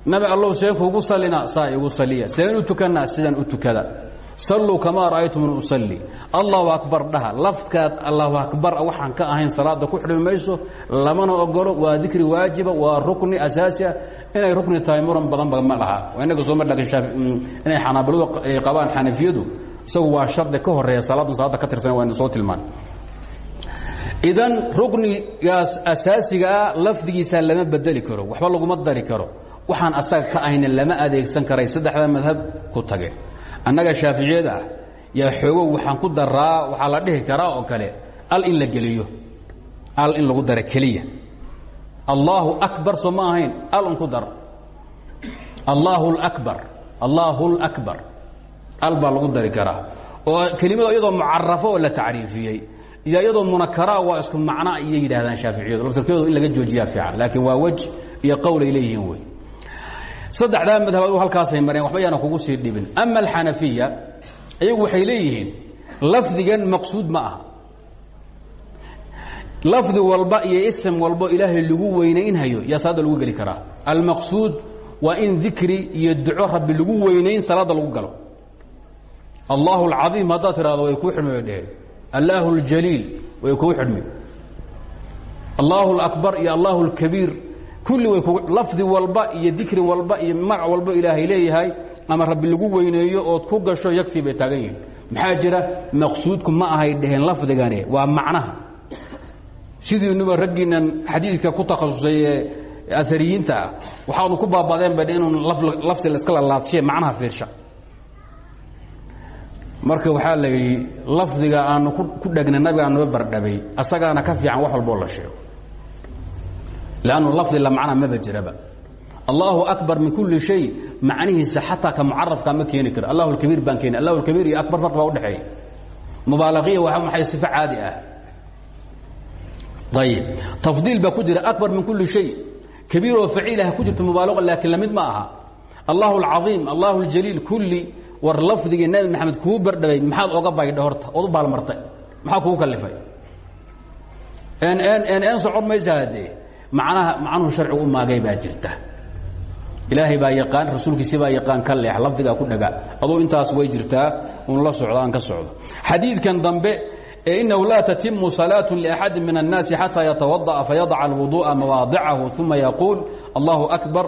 Nabi allow seen kuugu sallina saa igu saliya seen u sidaan u tukada salluu kamaa ra'aytumuni usalli. Allahu akbar dhaha. Lafdkaad allahu akbar waxaan ka ahayn salaada ku mayso lamana ogolo waa dikri waajiba waa rukni asaasi ah inay rukni tahay muran badanba ma laha. Inaga soo mar inay xanaabiladu qabaan xanafiyadu. Isagu waa shardi ka horreeya salaadun salaada ka tirsan waynu soo tilmaan. Idan ruknigaas asaasigaa lafdigiisa lama bedeli karo. Waxba laguma dari karo. Waxaan asaga ka ahayna lama adeegsan karay. Saddexda madhab ku tage annaga shaaficiyada ah yaa waxaan ku daraa waxaa la dhihi karaa oo kale al in la geliyo al in lagu dara keliya. Allaahu akbar soo al un ku dar. Allaahu اlakbar allaahu اlakbar al baa lagu dari karaa. Oo kelimada iyadoo mucarafo oo la iyadoo munakaraa waa isku macna iyay yidhahdaan shaaficiyadu. Laftarkeedu in laga joojiyaa fiican laakiin waa wej iyo qowl ay leeyihiin wey saddexdaa madhabood halkaasay mareen waxba yaana kugu sii dhibin ama alxanafiya iyagu waxay leeyihiin lafdigan maqsuud ma aha lafdi walba iyo ism walbo ilaahay lagu weynaynhayo yaa salaadda lagu geli karaa almaqsuud waa in dikri iyo duco rabbi lagu weynayn salaadda lagu galo allahu alcaiim haddaad tidhahdo way kuu xidhmi bay dheheen allaahu اljaliil way kuu xidhmi allaahu اlakbar iyo allahu اlkabiir kulli way lafdi walba iyo dikri walba iyo magac walba ilaahay leeyahay ama rabbi lagu weyneeyo ood ku gasho yakfi bay taagan yihiin. Maxaa jira? Maqsuudku ma ahay dheheen lafdigane waa macnaha. Sidiinuba raggiinan xadiidka ku takhasusay ee aariyiinta ah waxaanu ku baabadeen ba inun lafsi laska lalaadshiye macnaha fiirsha. Marka waxaa la yidhi lafdiga aanu ku dhegna nabigaa noo bardhabay asagaana ka fiican wax walboo la sheego lannu lafdi la macna maba jiraba allahu akbar min kulli shay macnihiisa xataa ka mucarafka ma keeni karo allahu lkabiir baan keeni allahu lkabiir iyo akbar farq baa udhexeeya mubaalaqiya waa maxay sifo caadi ah ayib tafdiil baa ku jira akbar min kulli shay kabiir oo faciilah ku jirta mubaalaqa laakiin la mid ma aha allahu alcaiim allahu اljaliil kulli war lafdigii nabi maxamed kuu bardhabay maxaad oga baydha horta ood u baalmartay maxaa kugu kalifay en socon maysa haddee macnaha macnuhu sharcigu u maagay baa jirta. Ilaahay baa yaqaan rasuulkiisi baa yaqaan ka leex lafdigaa ku dhaga. Aduu intaas way jirtaa un la socdo ka socdo. Xadiidkan dambe ee innahu laa tatimu salaatu liaxadin min annaasi xataa yatawada'a fayadaca alwuduu'a mawaadicahu uma yaquul allahu akbar.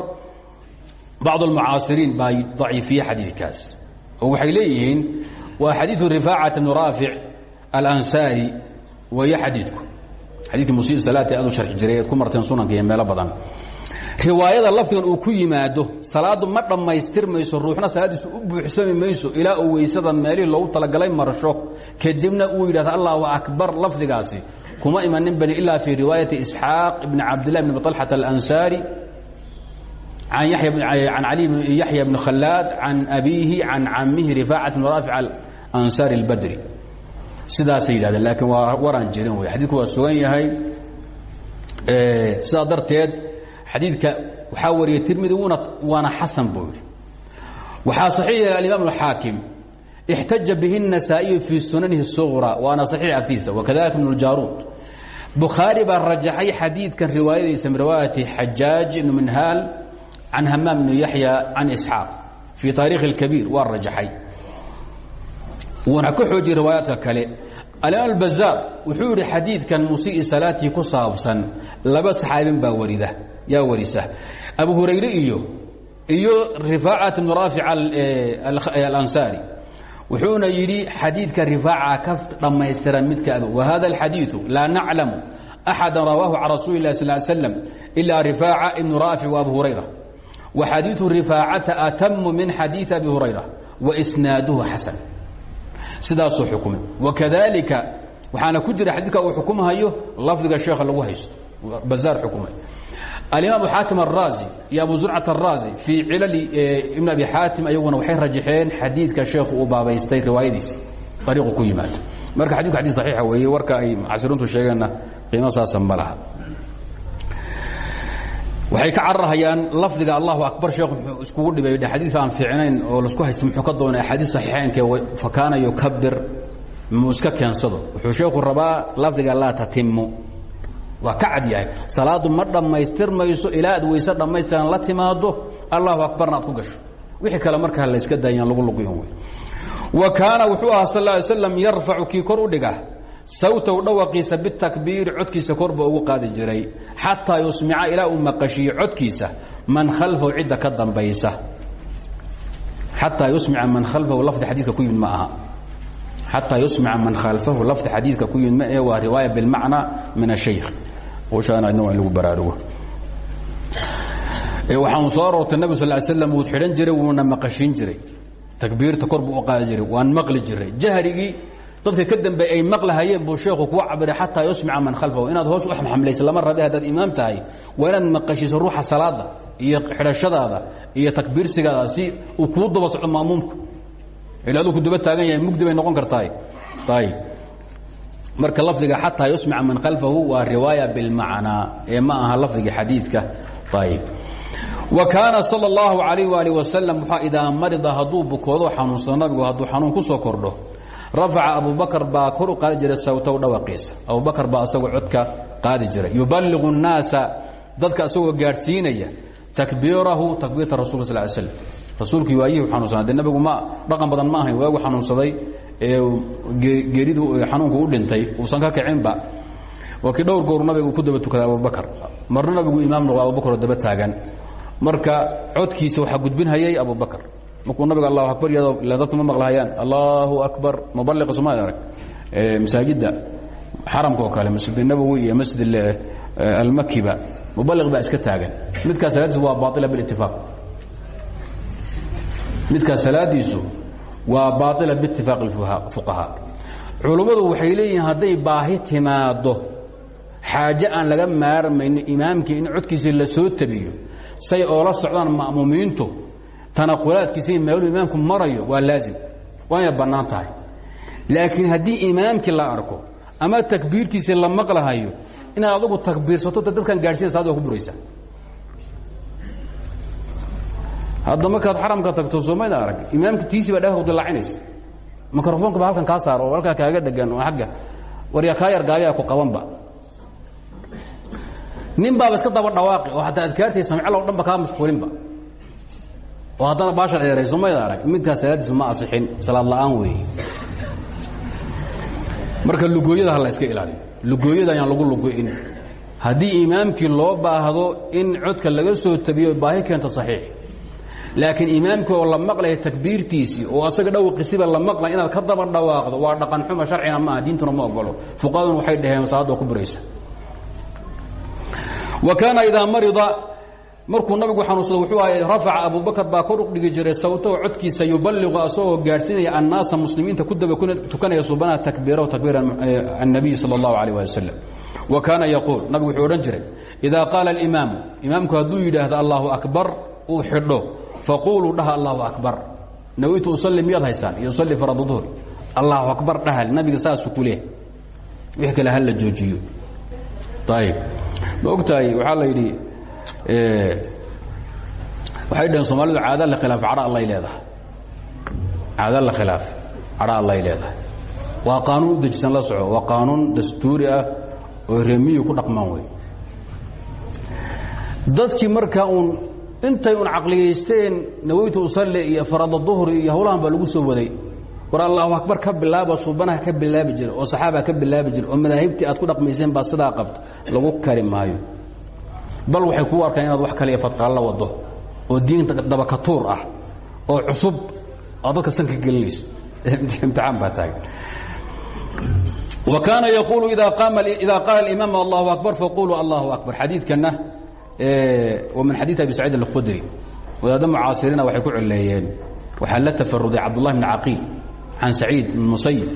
Bacd almucaasiriin baa daciifiye xadiidkaas. Oo waxay leeyihiin waa xadiidu rifaacata bni raafic alansaari weeye xadiidku xadiidkii musii salaati aad u sharxi jiray eed ku marteen sunanka iyo meelo badan. Riwaayada lafdigan uu ku yimaado salaaddu ma dhammaystirmayso ruuxna salaaddiisu u buuxsami mayso uu weysadan meelihii loogu talagalay marsho. Kadibna uu yidhahdo allahu akbar lafdigaasi. Kuma imanin bani ilaa fii riwaayati isxaaq ibni cabdillahi bn طalxata alansaari can cali bn yaxya bni khalaad can abiihi can camihi rifaacat bn raafic alansaari اlbadri sidaasay yidhahdeen laakiin waa waraan jirin wey xadiidku waa sugan yahay sidaa darteed xadiidka waxaa wariyey tirmidi wuna waana xasan buu yidhi waxaa saxiix yahay alimaam alxaakim ixtaja bihi النasaa'iyu fii sunanihi الsuغra waana saxiix agtiisa wakadalika ibn اljaruud bukhaari baa rajaxay xadiidkan riwaayadiisa min riwaayati xajaaj ibn minhaal can hamaam ibn yaxya can isxaaq fii taarikhi اlkabiir waa rajaxay wuuna ka xoojiyey riwaayaadka kale alimaam albazaar wuxuu yidhi xadiidkan musii salaatii ku saabsan laba saxaabin baa warida yaa warisa. Abu hurayre iyo iyo rifaacat ibnu raafic alansaari wuxuuna yidhi xadiidka rifaaca ka dhammaystiran midka ab wahada alxadiiu laa naclamu axada rawaahu can rasuuli lah sal slam ila rifaaca ibnu raafic wa abu hurayra. Wa xadiiu rifaacata atamu min xadiii abi hurayra wa isnaaduhu xasan sidaasuu xukumay. Wakadalika waxaana ku jira xadiidka uu xukumhayo lafdiga sheekha lagu haysto. Bazaar xukumay. Alimaam xaatim araazi iyo abu zurcat araazi fii cilali ibn abi xaatim ayaguna waxay rajaxeen xadiidka sheekhu uu baabaystay riwaayadiisa. Ariiqu ku yimaado. Marka xadidku xadid saxiixa weeye warka ay casiruntu sheegeenna qiimo saasa ma laha waxay ka cararhayaan lafdiga allahu akbar sheekhu muxuu iskugu dhibay xadiid aan fiicnayn oo la isku haysta muxuu ka doonay axaadiid saxiixaynkee fakaana yukabir muu iska keensado. Wuxuu sheekhu rabaa lafdiga laa tatimu waa ka cad yahay. Salaadu ma dhammaystirmayso ilaa aad weyse dhammaystiran la timaado allahu akbarna aad ku gasho. Wixii kale markaa layska daayaan lagu luqyan wey. Wa kaana wuxuu ahaa sal ly slam yarfacu kii kor u dhiga sawtow dhawaqiisa bitakbiiri codkiisa korba ugu qaadi jiray. Xataa yusmica ilaa uu maqashiyo codkiisa man khalfahu cidda ka dambaysa. Xataa yusmica man khalfahu lafdi xadiidka ku yimid ma aha. Man khalfahu lafdi xadiidka ku yimid ma ee waa riwaaya min ashaykh hawshaana in lagu baraarugo waxaan soo aroortay nabig sal l slam wuu xidhan jiray wuuna takbiirta kor buu u qaadi waan maqli jiray. Jahrigii dadka ka dambe ay maqlahayeen buu sheekhu kuu cabiray xataa yusmica man khalfahu. Inaad hoos u xamxamlaysa lama rabe haddaad imaam tahay. Waa inaad maqashiiso ruuxa salaada iyo xidhashadaada iyo takbiirsigaada si uu kuu daba socdo maamuumku ila aduu ku daba taagan yahay mugdi bay noqon kartaay ayb marka lafdiga xataa yusmica man khalfahu waa riwaaya bilmacnaa ee ma aha lafdiga xadiidka. Ayb wa kaana sal اllahu alayh ali wasalam waxaa idaa marida hadduu bukoodo xanuunsado nabigu hadduu xanuun ku soo kordho rafaca abubakar baa kor u jiray sawtow dhawaqiisa abubakar baa asagoo codka qaadi jiray. Yuballigu الnaasa dadka asagoo gaadhsiinaya takbiirahu takbiirta rasul sal slam rasuulkii waayihii xanuunsanaa de nabigu ma dhaqan badan ma ahayn waagu xanuunsaday ee geeridu xanuunku u dhintay uusan ka kicinba. Waa kii dhowr gooru nabiga uu ku daba tukaday abubakar. Marna nabigu imaam noqo abubakar oo daba taagan. Marka codkiisa waxaa gudbinhayay abubakar markuu nabiga allahu akbar yado ila dadku ma maqlahayaan allahu akbar. Mubaliqa sooma arag. Masaajidda xaramka oo kale masjid nabowi iyo masjid almakiba mubaliq baa iska taagan. Midkaas salaadiisu waa baaila bilitifaaq midkaas salaadiisu waa baaila biitifaaq fuqahaa culummadu waxay leeyihiin hadday baahi timaado xaaje aan laga maarmayno imaamkii in codkiisa la soo tabiyo say oola socdaan ma'muumiintu tanaqulaadkiisa meeluu imaamku marayo waa laazim waa inay bannaan tahay. Laakiin haddii imaamkii la arko ama takbiirtiisii la maqlahayo inaad adugu takbiirsato dadkan gaadhsiina salaad waa ku buraysaa. Hadda markaad xaramka tagto soomayda arag imaamka tiisii baa dhagaha udilaacinaysa mikrofoonka ba halkan kaa saaro oo halkaa kaaga dhegan oo agga waryaa kaa yar gaabiyaa ku qabanba. Nin baaba iska daba dhawaaqi oo hataa adkaartii samiclo o dhan ba kaa mashquulinba oo haddana baasha dheeray soomayda arag. Midkaas salaadiisu ma asixin salaad la'aan weeye marka lugooyada ha la iska ilaaliyo lugooyada ayaan lagu lugo'in haddii imaamkii loo baahdo in codka laga soo tabiyo baahi keento saxiix. Laakiin imaamkii oo la maqlaya takbiirtiisii oo asaga dhawqiisiba la maqlaya inaad ka daba dhawaaqdo waa dhaqan xuma sharcina maaha diintuna ma ogolo fuqahaduna waxay dhaheen salaadda ku buraysa. Wa kaana idaa marida markuu nabigu xanuunsado wuxuu ahay rafaca abubakar baa kor u dhigi jiray sawtahu codkiisa yuballiqu asagoo gaadhsiinaya annaasa muslimiinta ku daba tukanaya subanaha takbiirahu takbiira annabiy sala allahu alayh ali wasalam wa kaana yaquul nabigu wuxuu odhan jiray idaa qaala alimaamu imaamku hadduu yidhaahdo allahu akbar uu xidho. Faquuluu dhaha allahu akbar. Naweytu usalli miyaad haysaan? Yusalli farada duhri allahu akbar dhahal nabiga saasuu ku leehay wixii kale hala joojiyo. Ayib ma ogtahay waxaa la yidhi waxay dhaheen soomaalidu caada la khilaaf cadha allay leedahay. Caada la khilaaf cadha allay leedahay. Waa qaanuun u dejisan la soco waa qaanuun dastuuri ah oo reemiyu ku dhaqmaan wey dadkii markaa uun intay un caqliyaysteen naweytu usalle iyo farada duhri iyo howlahan baa lagu soo waday. War allahu akbar ka bilaaba suubanaha ka bilaabi jira oo saxaaba ka bilaabi jira oo madaahibtii aad ku dhaqmayseen baa sidaa qabta lagu kari maayo bal waxay kuu arkaan inaad wax kale fadqaalla wado oo diinta dabakatuur ah oo cusub oo dadka sanka gelinayso imtixaan baa taagan وكاana يقuل إida qاala الإmام الله أكبر faquluu الله أكبر xadiidkana min xadiiث أbi سacيid الkhdري wadaadda mucaasiriina waxay ku cileeyeen waxaa la tafaruday cabdالlah بن caqiil can سacيid بن muسyب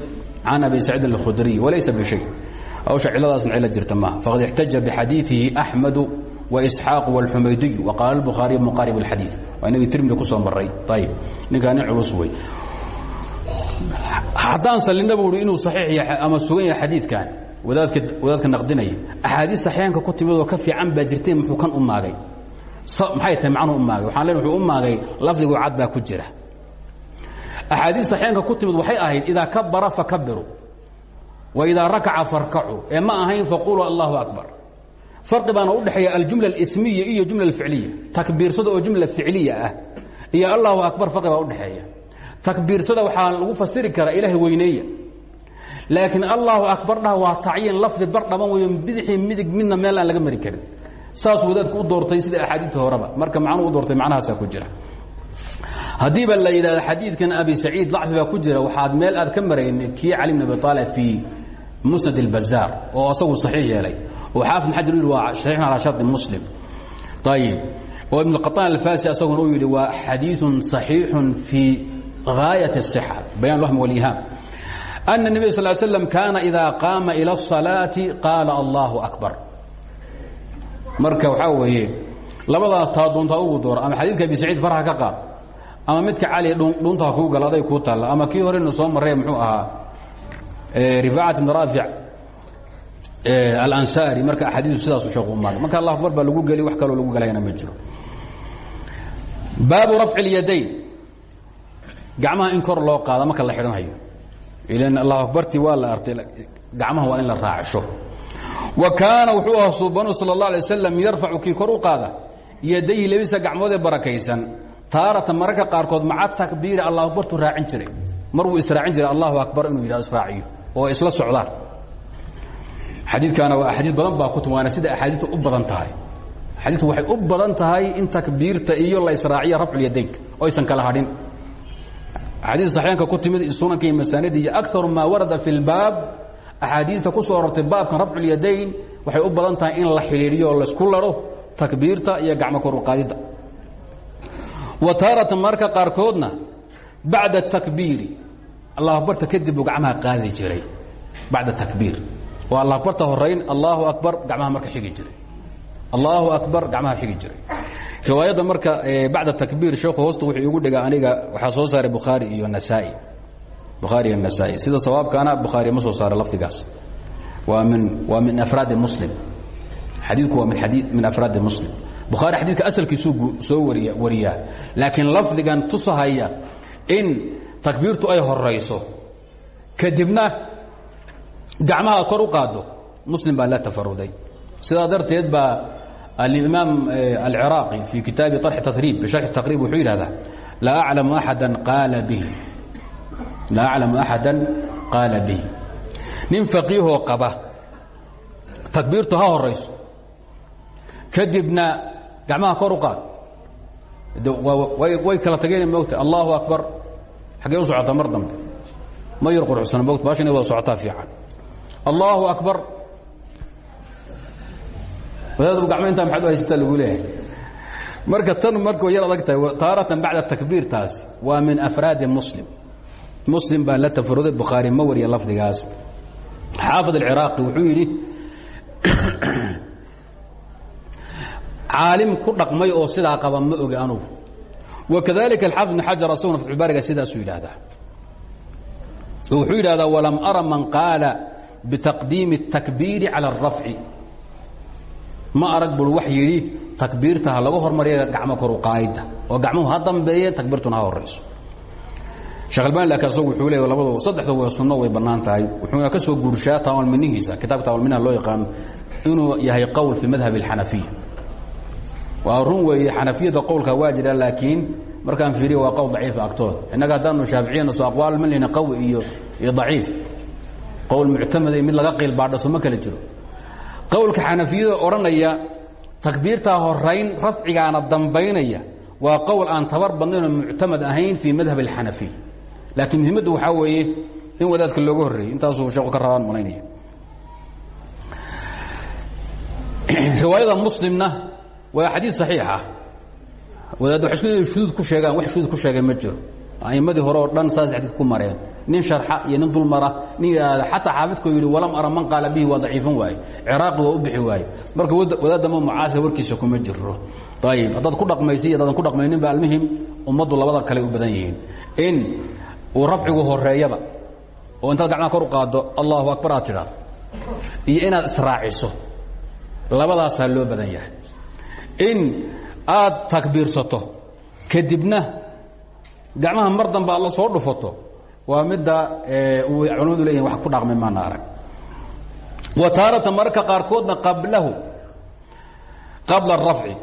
can abi سacيid الkhdري walaysa bشhay hawsha ciladaasna cilo jirta maaha faqad اxtaja bxadiiثihi أحمد وإسحاaq والxumaydiي وqaala الbخhaaري mqاarب الxadيiث waa inagii tirmidi ku soo maray ayb ninkaa nin culus wey haddaan salina bu i inuu saxiix yahay ama sugan yahay xadiidkan wadaadka wadaadka naqdinaya axaadiis saxiixanka ku timid oo ka fiican baa jirteen muxuu kan u maagay maxay tahay macnuhu u maagay waxaan len wuxuu u maagay lafdigu cad baa ku jira axaadiis saxiixanka ku timid waxay ahayd idaa kabara fakabiru wa idaa rakaca farkacu ee ma ahayn faquluu allahu akbar farqi baana u dhexeeya aljumla اismiya iyo jumla ficliya takbiirsada oo jumla ficliya ah. Iyo allahu akbar farqi baa udhexeeya takbiirsada waxaa lagu fasiri karaa ilaahay weyneeya. Laakiin allahu akbar dhah waa tacyiin lafdi bar dhaban weyo bidixii midig midna meel laga mari karin. Saas wadaadku u doortay sida axaadiidta horeba. Marka macnuu u doortay macnahaasaa ku jira. Haddiiba la yidhahdo xadiidkan abi saciid lacfi ku jira waxaad meel aad ka marayna kii cali bn abi aalib fii musnad اlbazaar oo isagu saxiix yeelay oo xaafid xajar u yidhi waa saxiixun calaa shardi muslim ayib oo ibn qaطaan alfasi asaguna uu yidhi waa xadiiثun صaxiixun fii غاaية الصحة بيان الوهم والإيهام أن النبي صلى اه عليه وسلم كان إذا قاaم إلى الصلاaة قاaل الله أكبر marka waxaa weeye labadaa taa doontaa ugu doora ama xadiidka abi saciid farxa ka qaad ama midka cali dhunta ha kuu gala aday kuu taalla ama kii horena soo marray muxuu ahaa rifaacat ibn raafic alansaari marka axaadiidu sidaasu sheekhu umaray marka allah akbar lagu geli wax kaloo lagu galayana ma jiro. Baabu rafci اlyadayn gacmaha in kor loo qaada marka la xidhanhayo ilan allah akbartii waa la artay gacmaha waa in la raacsho wa kaana wuxuu aha suubanu sal اllah alay wasalam kor u qaada. Yadayhi labisa gacmoodee barakaysan. Taaratan mararka qaarkood maca takbiiri allah akbartuu raacin jiray. Mar wuu israacin jiray allahu akbar inuu yidhah israaciyo oo isla socdaan xadiidkaana waa axaadiid badan baa kutu waana sida axaadiidtu u badan tahay. Xadiidku waxay u badan tahay in takbiirta iyo la israaciya rafculyadaynka oo aysan kala hadhin. Axaadiis saxiixanka ku timid sunanka iyo masaanida iyo akaru maa warada fi اlbaab axaadiista ku soo arortay baabkan rafcu اlyadayn waxay u badan tahay in la xidhiidhiyo oo laysku laro takbiirta iyo gacmo koruqaadidda wa taaratan marka qaarkoodna bacda takbiiri allah akbarta kadib buu gacmaha qaadi jiray bacda takbiir oo allah akbarta horayn allahu akbar gacmaha marka xigi jiray. Allahu akbar gacmaha xigi jiray. Riwaayadda marka bacda takbiir sheekhu hoosta wuxuu igu dhigaa aniga waxaa soo saaray bukhaari iyo nasaa-i. Bukhaari iyo nasaa-i. Sida sawaabkaana bukhaari ma soo saaray lafdigaas. Waa min waa min afraadi muslim. Xadiidku waa min adii min afraadi muslim. Bukhaari xadiidka asalkiisuu soo wariya wariyaa. Laakiin lafdigan tusahaya in takbiirtu ay horayso kadibna gacmaha kor u qaado muslim baa la tafaruday. Sidaa darteed baa alimaam alciraaqi fii kitaabi arxi tarib bisharxi taqrib wuxuu yidhahdaa laa aclamu axada qaala bihi. Laa aclamu axada qaala bihi. Nin faqiihoo qaba takbiirtu ha horayso kadibna gacmaha kor u qaad. Way kala tageen mogta allahu akbar. Xaggee u socotaa mar dambe. Ma yar quruxsana mogta baashan wada socotaa fiican allahu akbar. Wadaadbu gacmo intaa maxaad u haysataa lagu leeyahay. Marka tan marka yar adag tahay taaratan bacda takbiirtaasi waa min afraadi muslim. Muslim baa la tafaruday bukhaari ma wariya lafdigaas. Xaafid alciraaqi wuxuu yidhi caalim ku dhaqmay oo sidaa qaba ma ogi anugu. Wakadalika alxaafid ibn xajar asaguna fatxubaariga sidaasuu yidhaahdaa. Oo wuxuu yidhahdaa walam ara man qaala bitaqdiimi الtakbiiri calى الrafci ma arag bur wax yidhi takbiirta ha laga hormariya gacmo koru qaayidda oo gacmuhu ha dambeeye takbiirtuna ha horayso sheekh albani laakiin asagu wuxuu leeya labadu saddexda waa sunno way bannaan tahay wuxuuna ka soo guurshaa tawalminihiisa kitaabka tawalminaha loo yaqaano inuu yahay qowl fi madhab اlxanafiya waa run weeye xanafiyadda qowlka waa jira laakiin markaan fiiriya waa qowl daciifa agtooda innaga haddaanu shaaficiyana soo aqwaal ma lihna qawi iyo iyo daciif qowl muctamada mid laga qiil baadhaso ma kala jiro. Qowlka xanafiyada odhanaya takbiirtaa horayn rafcigaana dambaynaya waa qowl aan tabar badnaynoo muctamad ahayn fii madhab alxanafiy laakiin muhiimaddu waxaa weeye in wadaadka looga horreeyey intaasuu sheeku ka rabaan malaynaya. Riwaayada muslimna waa xadiid saxiixa isku inay shuduud ku sheegaan wax shuduud ku sheegay ma jiro a'immadii hore oo dhan saas xadiidka ku mareen. Nin sharxa iyo nin dulmara nin xataa xaafidkoo yidhi walam ara man qaala bihi waa daciifin waaye ciraaqi waa u bixi waaye marka wadaadama mucaasir warkiisa kuma jiro ayib haddaad ku dhaqmaysa iyo haddaadan ku dhaqmayninba almuhim ummaddu labada kale u badan yihiin. In uu rafcigu horeeyaba oo intaad gacmaha kor u qaaddo allahu akbar aad tidhaado iyo inaad israaciso labadaasaa loo badan yahay. In aad takbiirsato kadibna gacmaha mar dambe alla soo dhufato waa midda uu culamadu leeyihiin wax ku dhaqmay maana arag. Wa taarata mararka qaarkoodna qablahu qabla arafci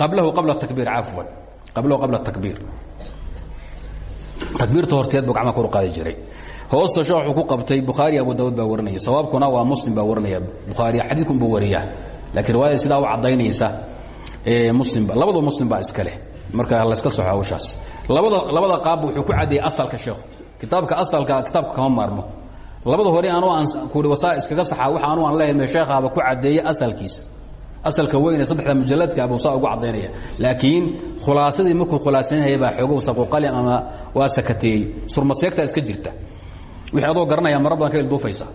qablahu qabla takbiir cafwan qablahu qabla takbiir. Takbiirta horteed buu gacmaha kor u qaadi jiray. Hoosta wuxuu ku qabtay bukhaari abu daawud baa warinaya. Sawaabkuna waa muslim baa warinaya. Bukhaari xadiidkun buu wariyaa. Laakiin riwaayada sidaa u caddaynaysa muslimba labadu muslim baa iska leh marka layska soxo hawshaas. Labada labada qaabba wuxuu ku caddeeyey asalka sheekhu kitaabka asalka kitaabka kama maarmo. Labada hore anu aan kuhi wasaa iskaga saxaa waxa anu aan leeyahay sheekhaaba ku caddeeyey asalkiisa asalka weyne saddexda mujalladka abuu saa ugu caddaynaya. Laakiin khulaasadii markuu khulaasaynaya baa xoogow saquqali ama waa sakateeyey surmaseegtaa iska jirta. Wixii adoo garanaya marar badan ka ilduufaysa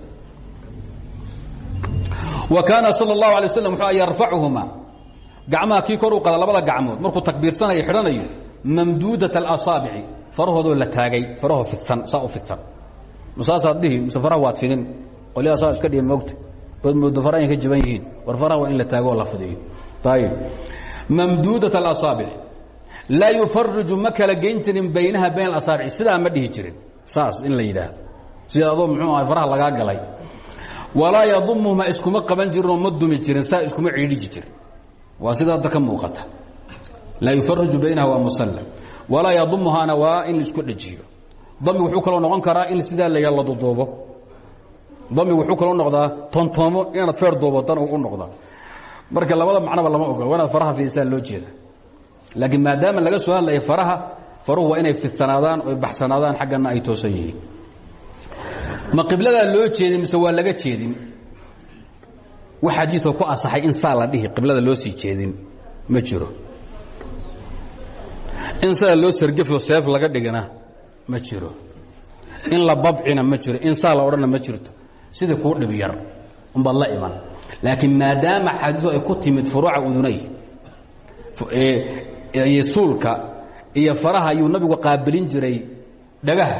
wa kaana sal اllahu alay waslam wuxuu yarfacuhuma gacmaha kii kor u qada labada gacmood markuu takbiirsanayo xidhanayo mamduudat alasaabici farahoodoo la taagay faraho fidsan saa u fidsan. Masaasaad dhihi mise faraha waad fidin? Qolyaha saa iska dhihi moogta ood moodo faraha inay ka jaban yihiin war faraha waa in la taago oo la fidiyo ayib mamduudat alasaabici laa yufariju ma kala geyn jirin baynaha bayn alasaabici sidaa ma dhihi jirin. Saas in la yidhaahdo. Sida adoo muxuu ahay faraha lagaa galay. Walaa yadumuhuma iskuma qaban jirinoo ma dumi jirin saa iskuma ciidhiji jirin waa sida hadda ka muuqata. Laa yufariju baynaha waa musallam. Walaa yadumuhaana waa in la isku dhejiyo dami wuxuu kaloo noqon karaa in sidaa la la duduubo damigu wuxuu kaloo noqdaa tontoomo inaad feer duubataan u noqdaa marka labada macnoba lama ogola waa inaad faraha fidisaa loo jeeda. Laakiin maadaama laga soo hadlaya faraha faruhu waa inay fidsanaadaan oy baxsanaadaan xaggana ay toosan yihiin. Ma qibladaa loo jeedin mise waa laga jeedin wax xadiioo ku asaxay in saa la dhihi qiblada loo sii jeedin. Ma jiro. In saa loo sargefo seef laga dhigana ma jiro. In la babcina ma jiro. In saa la odhana ma jirto. Sidii kuu dhib yar umbaad la iman. Laakiin maadaama xadiiu ay ku timid furuuca udunay iyo suulka iyo faraha ayuu nabigu qaabilin jiray dhagaha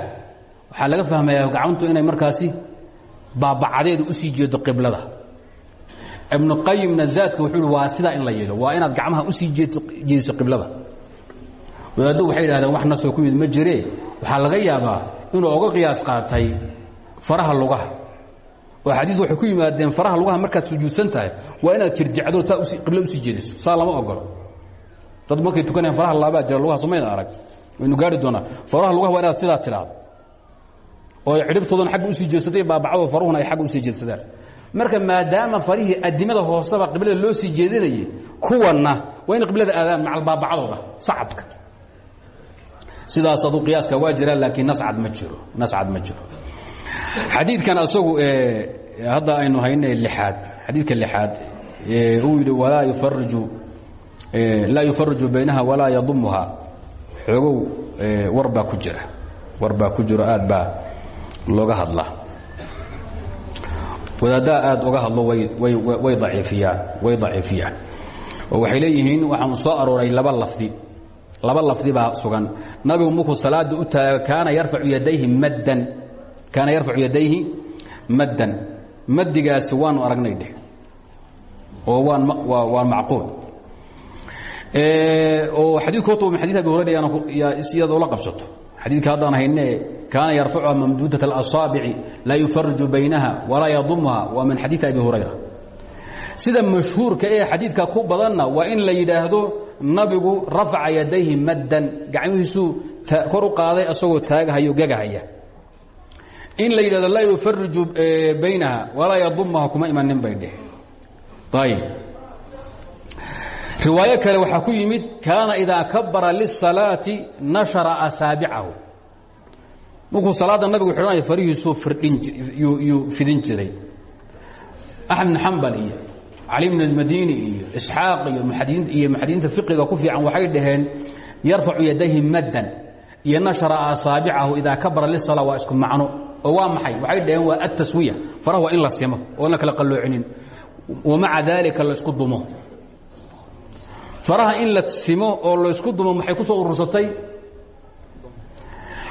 waxaa laga fahmayaa gacantu inay markaasi baabacadeedu u sii jeedo qiblada ibnu qayimna zaadka wuxuu waa sidaa in la yeelo waa inaad gacmaha u sii jeediso qiblada. Wadaaddo waxay yidhahdeen wax nasoo ku yimid ma jiree waxaa laga yaabaa inuu oga qiyaas qaatay faraha lugaha. Oo xadiid waxay ku yimaadeen faraha lugaha markaad sujuudsan tahay waa inaad jirjicdo saa qibla u sii jeediso saa lama ogolo dad markay tukanayan faraha laabaa jira lugaha somayna arag. Waynu gaari doonaa faraha lugaha waa inaad sidaa tidhaahdo oo cidhibtoodan agga u sii jeedsaday baabacado faruhuna ay agga u sii jeedsadaan marka maadaama farihii adimada hooseba qiblada loo sii jeedinayay kuwanna waa in qiblada aadaan macal baabacadooda sacabka. Sidaas aduu qiyaaska waa jiraan laakiin nascad ma jiro nascad ma jiro. Xadiidkan asagu hadda aynu hayne lixaad xadiidka lixaad uu yidhi walaa yufariju laa yufariju baynaha walaa yadumuha xoogow war baa ku jira war baa ku jiro aad baa looga hadlaa wadaaddaa aad uga hadlo way aciifiyaan way daciifiyaan oo waxay leeyihiin waxaan soo arooray laba lafdi. Laba lafdi baa sugan. Nabigu markuu salaada u taago kaana yarfacu yadayhi maddan. Kaana yarfacu yadayhi maddan. Maddigaasi waanu aragnay dheh oo waan waa macquul. Oo xadiidku horta min xadid abi hurayra iyadoo la qabsato xadiidka haddaan hayne kaana yarfacuha mamduudat اlasaabici laa yufariju baynaha walaa yadumuha waa min xadiid abi hurayra. Sida mashhuurka ee xadiidka ku badanna waa in la yidhaahdo nabigu rafaca yadayhi maddan gacmihiisuu kor u qaaday asagoo taagahayo gegahaya. In la yidhahdo laa yufariju baynaha walaa yadumuha kuma imanin bay dheh. Ayb riwaayo kale waxaa ku yimid kaana idaa kabara lisalaati nashara asaabicahu. Markuu salaadda nabigu xidhanaya farihiisuu irdhinyuu fidin jiray. Axmed bin xambal iyo cali bn اmadini iyo isxaaq iyo iyo muxadidiinta fiqiga ku fiican waxay dhaheen yarfacu yadayhi maddan iyo nashara asaabicahu idaa kabara lisala. Waa isku macno oo waa maxay? Waxay dhaheen waa ataswiya faraha waa in la simo oon la kala qalloocinin. Wamaca daalika la isku dumo faraha in la simo oo laysku dumo maxay ku soo urursatay?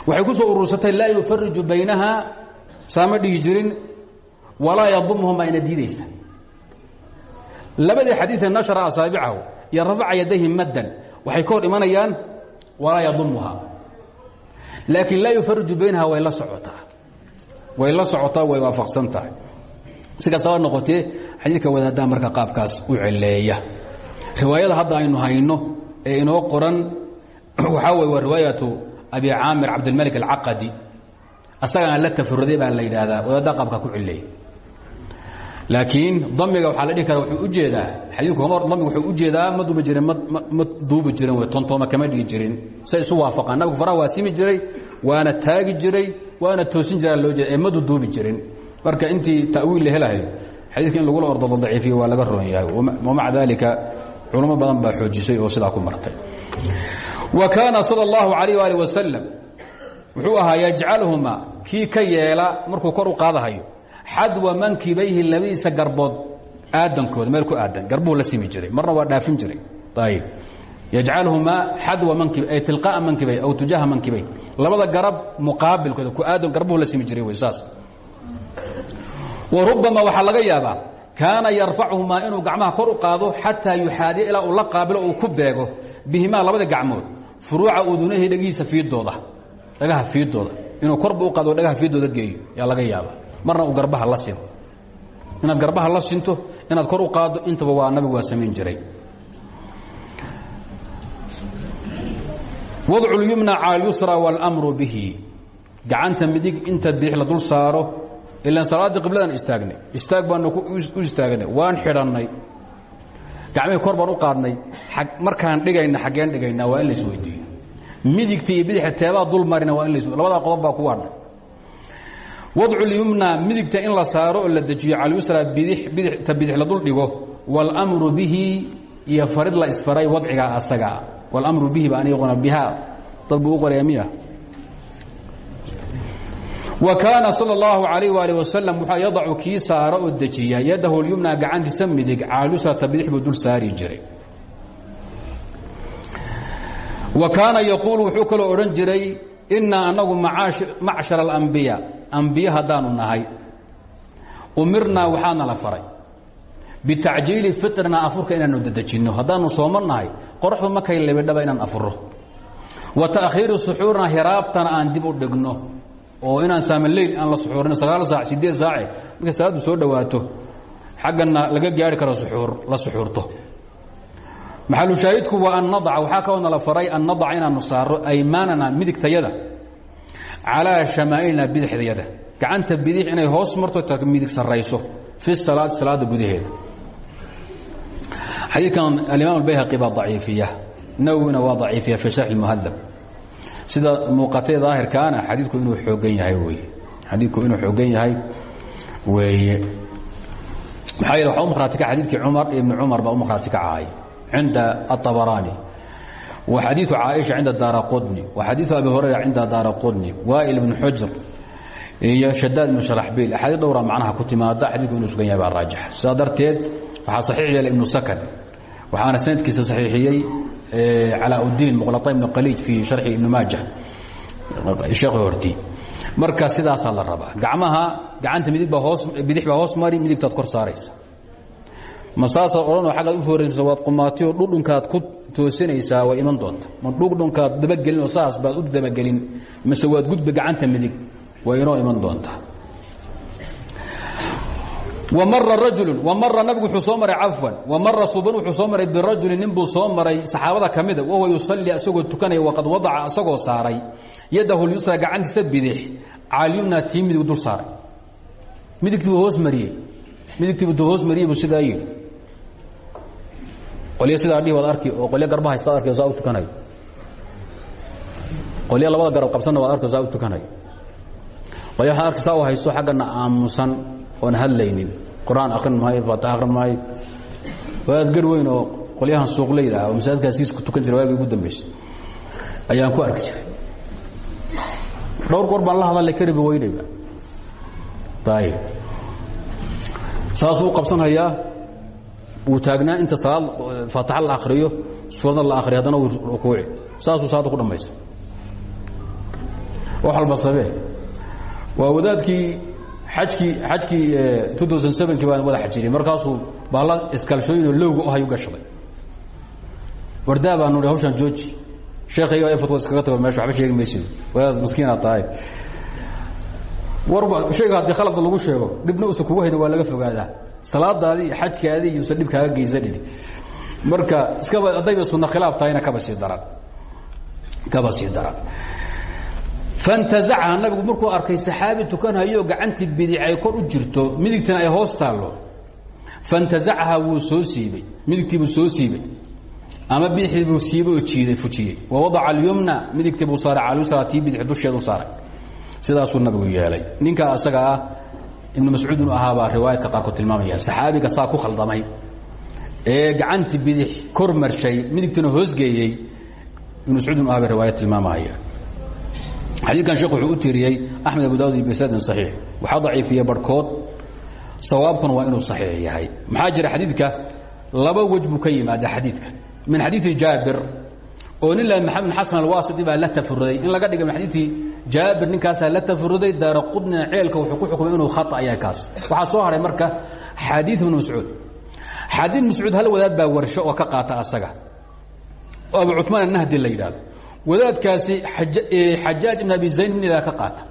Waxay ku soo urursatay laa yufariju baynaha. Saama jirin walaa yadumhum ayna diidaysa. Labadii xadiiee nashra asaabicahu iyo rafaca yadayhi maddan waxay ka hor imanayaan walaa yadumuha laakiin laa baynaha way la socotaa. Way la socotaa way waafaqsan tahay. Si kastaba xadiidka wadaaddaa marka qaabkaas u celeeya riwaayada hadda aynu hayno ee inoo qoran waxaa wey waa riwaayatu abi caamir cabdilmalik alcaqadi. Asagana la tafaruday baa la yidhaahdaa wadaaddaa qaabka ku celeeya laakiin damiga waxaa la dhihi kara wuxuu u jeedaa xadiidku damiga wuxuu u jeedaa ma duubi jirin ma duubi jirin w tontooma kama dhigi jirin. Say isu waafaqaan nabigu faraha waa simi jiray waana taagi jiray waana toosin jiraa loo jeeda ee ma duduubi jirin. Marka intii ta'wiil la helahayo xadiidka in lagula ordo daciifiyo waa laga roon yahay. Wamaca daalika culamo badan baa xoojisay oo sidaa ku martay. Wa kaana sal اllahu alayh ali wuxuu ahaa yajcalhuma kii ka yeela markuu kor u qaadahayo xadwa mankibayhi labadiisa garbood aadankooda meel ku aadan garbuhu la simi jiray marna waa dhaafin jiray. Ayb yajcalhumaa xadwa mankib ay tilqaaa mankibay aw tujaha mankibay labada garab muqaabilkooda ku aadan garbuhu la simi jiray wey saas. Wa rubbama waxaa laga yaabaa kaana yarfacuhumaa inuu gacmaha kor u qaado xataa yuxaadiya ilaa uu la qaabilo uu ku beego bihimaa labada gacmood. Furuuca udunahi dhgiisa iidooda dhagaha fiidooda inuu korba u qaado dhagaha fiidooda geeyo. Yaa laga yaaba. Marna uu garbaha la sinto. Inaad garbaha la sinto inaad kor u qaado intaba waa nabigu waa samayn jiray. Wadcu lyumna cala lyusra wاlmru bihi. Gacanta midig inta biix la dul saaro ilaan salaaddii qibladan istaagnay istaag baanu u istaagnay waan xidhannay gacmihii kor baan u qaadnay markaan dhigayna xaggeen dhigaynaa waa in lais weydiiyo midigta iyo bidixda teebaa dul marina waa in las labadaa qodob baa ku waadhay wadcu lyumna midigta in la saaro oo la dejiyo cala yusra bidixta bidix la dul dhigo wاlmru bihi iyo farid la isfaray wadcigaa asagaa wاlmru bihi ba aniguna bihaa dad buu u qoraya miya wa kaana sal اllahu alayh ali wasalam wuxuu yadacu kii saara oo dejiya yadahu lyumna gacantiisa midig caalusata bidix buu dul saari jiray. Wa kaana yaquulu wuxuu kaloo odhan jiray innaa annagu macshar alambiya ambiye haddaanu nahay. Umirnaa waxaana la faray. Bitacjiili fitrina afurka inaanu dedejinno haddaanu sooma nahay qoraxdu markay lebidhaba inaan afuro wa taakhiiri hiraabtana aan dib u dhigno oo inaan saamaleyl aan la suxuurino sagaal saac sideed saace markay salaaddu soo dhowaato xaggana laga gaari karo suxuur la suxuurto. Maxalushaahidku waa an nadaca waxaa kaloo nala faray an nadaca inaanu saaro aymaanana midigtayada calaa shamaa'ilina bidixdayada gacanta bidix inay hoos marto midig sarrayso fi salaad salaada gudaheeda. Xadiidkan alimaam albayhaqi baa daciifiya nawowina waa daciifiya fi sharxi اlmuhadab sida muuqatee daahirkaana xadiidku inuu xoogan yahay wey xadiidku inuu xoogan yahay weeye. Maxaa yeele waxa u markhaatika xadiidkii cumar ibni cumar baa u markhaati ka cahay cinda aabaraani wa xadiiu caaisha cinda daara qudni wa xadiiu abi horayra cinda daara qudni waail ibnu xujr iyo shadaad ibnu sharaxbiil. Axaadiis dhowra macnaha ku timaada xadiidku inuu sugan yahay baa raajix. Sidaa darteed waxaa saxiix yeelay ibnu sakan waxaana sanadkiisa saxiixiyey calaa-udiin muqlata ibnu qaliij fii sharxi ibni maaja sheekhi horti marka sidaasaa la rabaa gacmaha gacanta midig baa hoos bidix baa hoos mari midigtaad kor saaraysa ma saasaad odhanoo xaggaad u fooraysa waad qumaatay oo dhudhunkaad ku toosinaysaa way iman doonta ma dhudhunkaad dabagelin oo saas baad u dabagelin mise waad gudba gacanta midig way inoo iman doontaa wmara rajulu wamara nabigu wuxuu soo maray cafwan. Wamara suban wuxuu soo maray birajulin nin buu soo maray saxaabada ka mida wahuwa yusalli asagoo tukanaya waqad wadaca asagoo saaray. Yadahu lyusra gacantiisa bidix. Calyumna tii midig dul saaray. Midigtii buu hoos mariyey. Midigtii buu sidaa yidhi. Qolyo sidaa dhihi waad arki oo qolyo garba haysta ad arki saa u tukanayo qolyo labada garab qabsanna waad arki saa u tukanayo qolyo waxaad arki saa u haysto aamusan oon hadlaynin. Qur'aan akhrin maayo faatax akhrin maayo. Waad gar weyn oo qolyahan suuqleyda ah oo masaajidkaasiis ku tukan jira waagii ugu dambaysay ayaan ku arki jiray. Dhowr goor baan la hadalay kariba weynayba. Ayib saasuu u qabsanhayaa wuu taagnaa inta salaad faataxa la akhriyo suurada la akhriyo haddana wuu rukuuci saasuu salaadda ku dhammaysa wax walba sabee waa wadaadkii ajkii xajkii kii baan wada xajiriyey markaasuu baalla iskalshooyinoo lowga u hayu gashaday. Wardaa baa nuhi hawshaan jooji sheekayga ee fatwa iskaga tago meesha waxba sheegi maysid. Wadaad maskiinaad tahay. Warba shayga haddii khaladka lagu sheego dhibna usan kugu hayna waa laga fogaadaa. Salaadaadii iyo xajkaadii iyo usan dhib kaaga geysanini marka iskaba haddayba sunno khilaaf tahayna kaba sii daran kaba sii daran fantazacha nabigu markuu arkay saxaabi tukanhayo gacantii bidic ay kor u jirto midigtana ay hoos taallo. Fantazacha wuu soo siibey midigtiibuu soo siibey ama bidixdii buu siibey oo jiiday fujiyey. Wa wadaca alyumna midigtii buu saaray calusra tii bidix dusheedu saaray. Sidaasuu nabigu yeelay. Ninkaa asaga ah ibnu mascuud inu ahaabaa riwaayadka qaarkood tilmaamaya saxaabiga saa ku khaldamay. Ee gacantii bidix kor marshay midigtana hoosgeeyey ibnu mascuud inu ahaabay riwaayad tilmaamaya xadiidkan sheekh wuxuu u tiiriyey axmed abu daawud iyo bisadin saxiix. Waxaa daciifiye barhkood sawaabkuna waa inuu saxiix yahay. Maxaa jira xadiidka? Laba wej buu ka yimaada xadiidka min xadiidi jaabir oo nin la maxamed xasan alwaasiti baa la tafuruday in laga dhiga min xadiidkii jaabir ninkaasaa la tafuruday daara qudnina ceelka wuxuu ku xukumay inuu khata yahay kaas. Waxaa soo haray marka xadiid ibnu mascuud. Xadiid mascuud hal wadaad baa warsho oo ka qaata asaga. Abu cumaan annahdi la yidhaahdo wadaadkaasi xajaaj ibn abi zayn ninda ka qaata.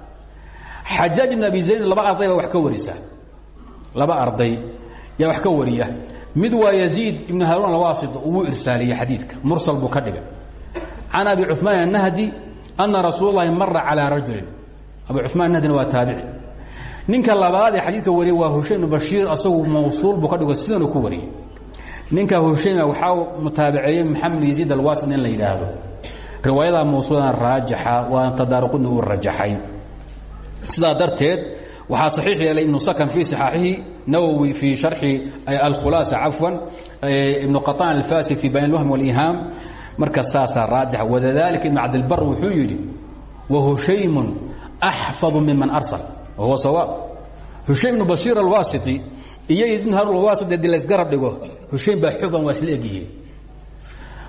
Xajaaj ibn abi zayn laba arday wax ka warisa. Laba arday yaa wax ka wariya. Mid waa yaziid ibnu haarun alwaasi wuu irsaaliye xadiidka. Mursal buu ka dhigay. Can abi cumaan annahdi anna rasuul lahi mara calaa rajulin. Abi cumaan nahdina waa taabici. Ninka labaad ee xadiidka wariyay waa hushaym ibnu bashiir asagu mawsuul buu ka dhigo sidanu ku wariyay. Ninka hushayma waxaa mutaabaceeyey maxamed yaziid alwaasi in la yidhaahdo riwaayada mawsuulana raajaxa waana tadaaruqudni uu rajaxay. Sidaa darteed waxaa saxiix yeelay ibnu sakan fii saxaaxihi nawowi fii sharxi alkhulaasa cafwan ibnu qaطaan alfasi fii bayn alwahm walihaam. Marka saasaa raajaxa wadalika ibn cabdilbar wuxuu yidhi wahushaymun axfadu miman arsal. Wahuwa sawaab. Hushaym ibnu bashiir alwasiti iyo ibn harulwasiti haddii laysgarab dhigo hushaym baa xoogan waa isla egyihiin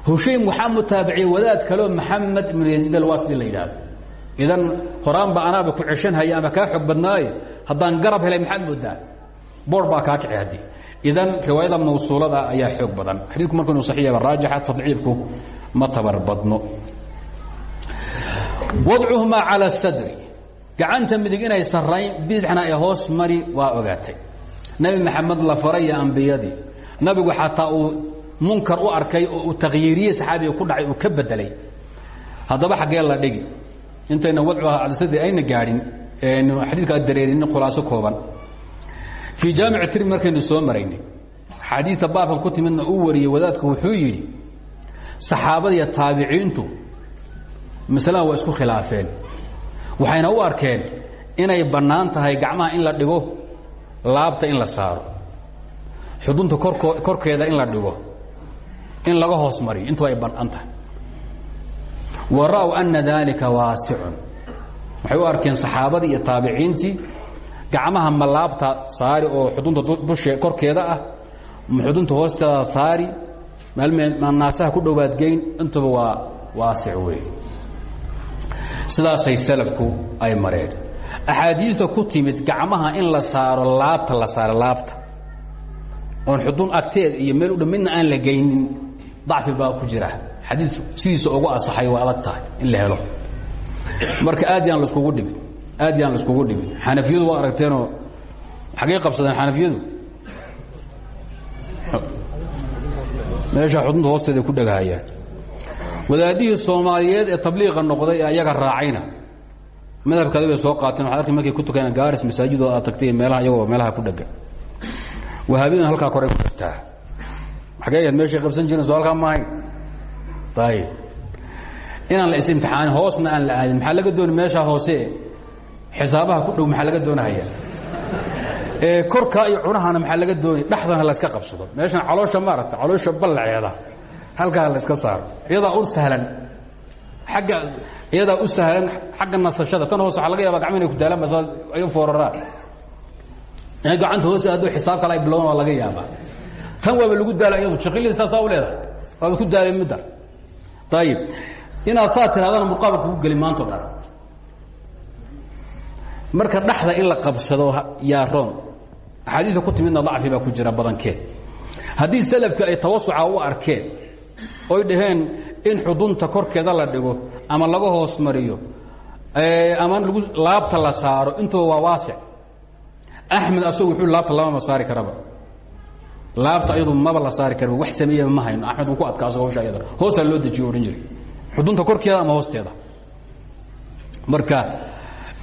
hushaym waxaa mutaabiciyey wadaad kaleo maxamed ibnu yaziid alwasiti la yidhaahdo. Idan horaanba anaaba ku ceshanhaya ama kaa xog badnaaye haddaan garab helay maxaad moodaa boor baa kaa kici haddii. Idan riwaayada mawsuulada ayaa xoog badan. Xadiidku marku inuu saxiixaba raajixa tadciifku ma tabar badno. Wadcuhumaa cala sadri. Gacanta midig inay sarrayn bidixna ay hoos mari waa ogaatay. Nebi maxamed la faray iyo ambiyadii. Nabigu xataa uu munkar u arkay oo uu takhyiiriyey saxaabiga ku dhacay uu ka bedelay. Haddaba xaggee la dhigi. Intayna wadcuha cadsadii ayna gaadhin xadiidka dareerinin khulaaso kooban. Fii jaamic tirmi markaynu soo maraynay xadiidka baabkan ku timidna uu wariyey wadaadku wuxuu yidhi saxaabada iyo taabiciintu masalada waa isku khilaafeen. Waxayna u arkeen inay bannaan tahay gacmaha in la dhigo laabta in la saaro. Xudunta korkeeda in la dhigo in laga hoos mariyo intuba ay bannaan tahay. Wa ra'w ana dalika waasicun. Waxay u arkeen saxaabadii iyo taabiciintii gacmaha ma laabta saari oo xudunta dushe korkeeda ah ma xudunta hoosteeda saari ma naasaha ku dhowaadgeyn intuba waa waasic wey sidaasay salafku ay mareen. Axaadiista ku timid gacmaha in la saaro laabta la saaro laabta. Oon xudun agteed iyo meel u dha midna aan la geynin dacfi baa ku jira. Xadii sidiisa ugu asaxay waa adag tahay in la helo. Marka aad yaan laskugu dhibin aad yaan laiskugu dhibin. Xanafiyadu waa aragteenoo xaggey qabsadeen xanafiyadu. Meesha xudunta hoosteeda ku dhagahayaan wadaadihii soomaaliyeed ee tabliiqa noqday ee ayaga raacayna. Madhabkaadi bay soo qaateen waxad arki markay ku tukayaan gaaris masaajidooda aad tagtay meelaha iyagoo meelaha ku dhega wahaabiyaduna halkaa koray ku dhegtaa ahayd meeshay qabsan jiren so halkaa maahayn? Ayib inaan la is-imtixaanin hoosna aan la aadin. Maxaa laga dooni meeshaa hoose? Xisaabaha ku dhow maxaa laga doonahaya? Korkaa iyo cunahana maxaa laga doonay? Dhexdana layska qabsado. Meeshan caloosha maaragta caloosha ballaceeda. Halkaa layska saaro. Iyadaa u sahlan. Agga iyadaa u sahlan xagga nasashada. Tan hoose waaa laga yaaba gacma inay ku daalaan ay fooraraan. Inay gacanta hoose hadduu xisaab kale ay bilowdan waa laga yaabaa tan waaba lagu daala iyadu shaqilii saasaa u leedahay. Waaba ku daalay middan ayib inaad saa tirahdana muqaabil kugu geli maantao dhan marka dhexda in la qabsado yaa roon. Axaadiidka ku timidna dacfi baa ku jira badankeed haddii salafki ay tawasuca u arkeen oy dhaheen in xudunta korkeeda la dhigo ama laga hoos mariyo ama lagu laabta la saaro intuba waa waasic. Axmed asagu wuxuu laabta lamama saari karaba laabta ayadu maba la saari karin wax sameeya ma hayno. Axmed uu ku adkaaso hawsha ayada hoosaa loo dejiyo odhan jiray. Xudunta korkeeda ama hoosteeda? Marka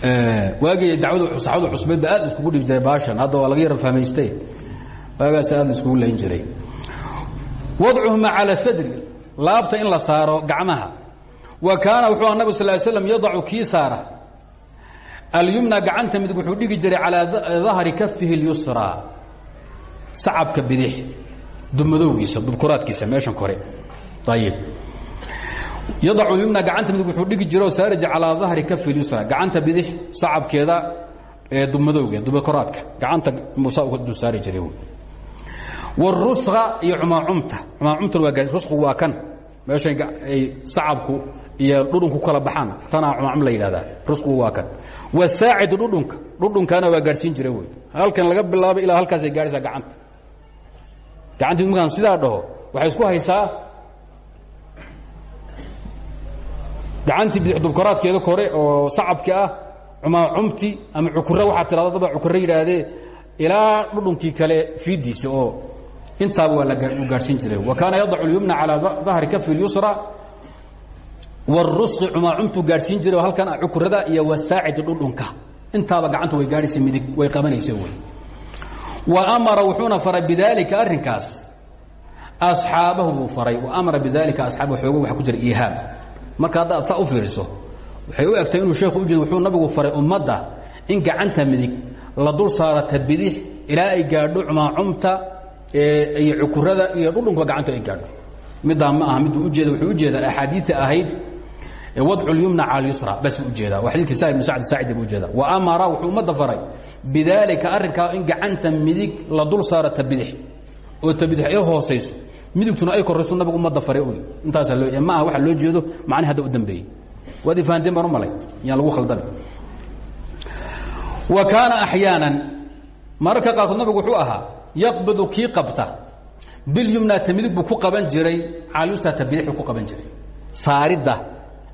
eh, waagii dawad saxadu cusbaydba aad iskugu dhib baashan. Hadda waa laga yar fahmayste waagaas aad iskugu layn jiray. Wadcuhuma cala sadri. Laabta in la saaro gacmaha. Wa kaana wuxuu aha nabig sal ly slam yadacu kii wuxuu dhigi jiray calaa dahri kafihi اlyusra sacabka bidix dumadowgiisa dubkuraadkiisa meeshan kore. Ayib yadacu yumna gacanta midig wuxuu dhigi jiro saarij calaa dahri kafi lyusra gacanta bidix sacabkeeda ee dumadowga dubkuraadka gacanta muusa uga du saari jiray wاruska iyo umaacumta umaacumtan waa rusqu waa kan. Meeshan ay sacabku iyo dhudhunku kala baxaan. Tanaa cumaacum la yidhahdaa rusqu waa kan. Wasaacidu dhudhunka. Dhudhunkana waa gaadhsiin jira wey halkan laga bilaabo ilaa halkaasay gaadhaysaa gacanta gacantii markaan sidaa dhaho waxay isku haysaa gacantii bidix dubkoraadkeeda kore oo sacabki ah cumaacumti ama cukure waxaa tirada daba cukure yidhaahdee ilaa dhudhunkii kale fiidiisa oo intaaba waa u gaadhsiin jiray wa kaana yadacu اlyumna calىa dahri kafi اlyusra wاruski cumaacumtuu gaadhsiin jiray oo halkan cukurada iyo wasaacidi dhudhunka intaaba gacanta way gaadhaysa midig way qabanaysa wey wa amara wuxuuna faray bidaalika arrinkaas. Asxaabahu buu faray. Wa amara bidaalika asxaabahu xoogo waxa ku jira iihaam marka hadda ad saa u fiiriso waxay u egtay inuu sheekhu u jeedo wuxuu nabigu faray ummadda in gacanta midig la dul saarata bidix ilaa ay gaadho cumaacumta iyo cukurada iyo dhudhunkuba gacanta ay gaadho. Middaa ma aha miduu ujeeda wuxuu u jeedaa axaadiita ahayd wadcu اlyumna cala اlyusra bas u u jeedaa waa xadidkii sahil bn sacd saacidi buu ujeeda wa amara wuxuu ummadda faray bidaalika arrinkaa in gacanta midig la dul saaro ta bidix oo ta bidix ay hoosayso. Midigtuna ay korayso nabigu ummadda faray uy intaasaa loo ma aha waxa loo jeedo macnihi hadda u dambeeyey. Waad i fahanteen baan u malay yaan lagu khaldami wa kaana axyaanan mararka qaarkood nabigu wuxuu ahaa yaqbidu kii qabta bilyumna ta midig buu ku qaban jiray calyusra ta bidix buu ku qaban jiray. Saaridda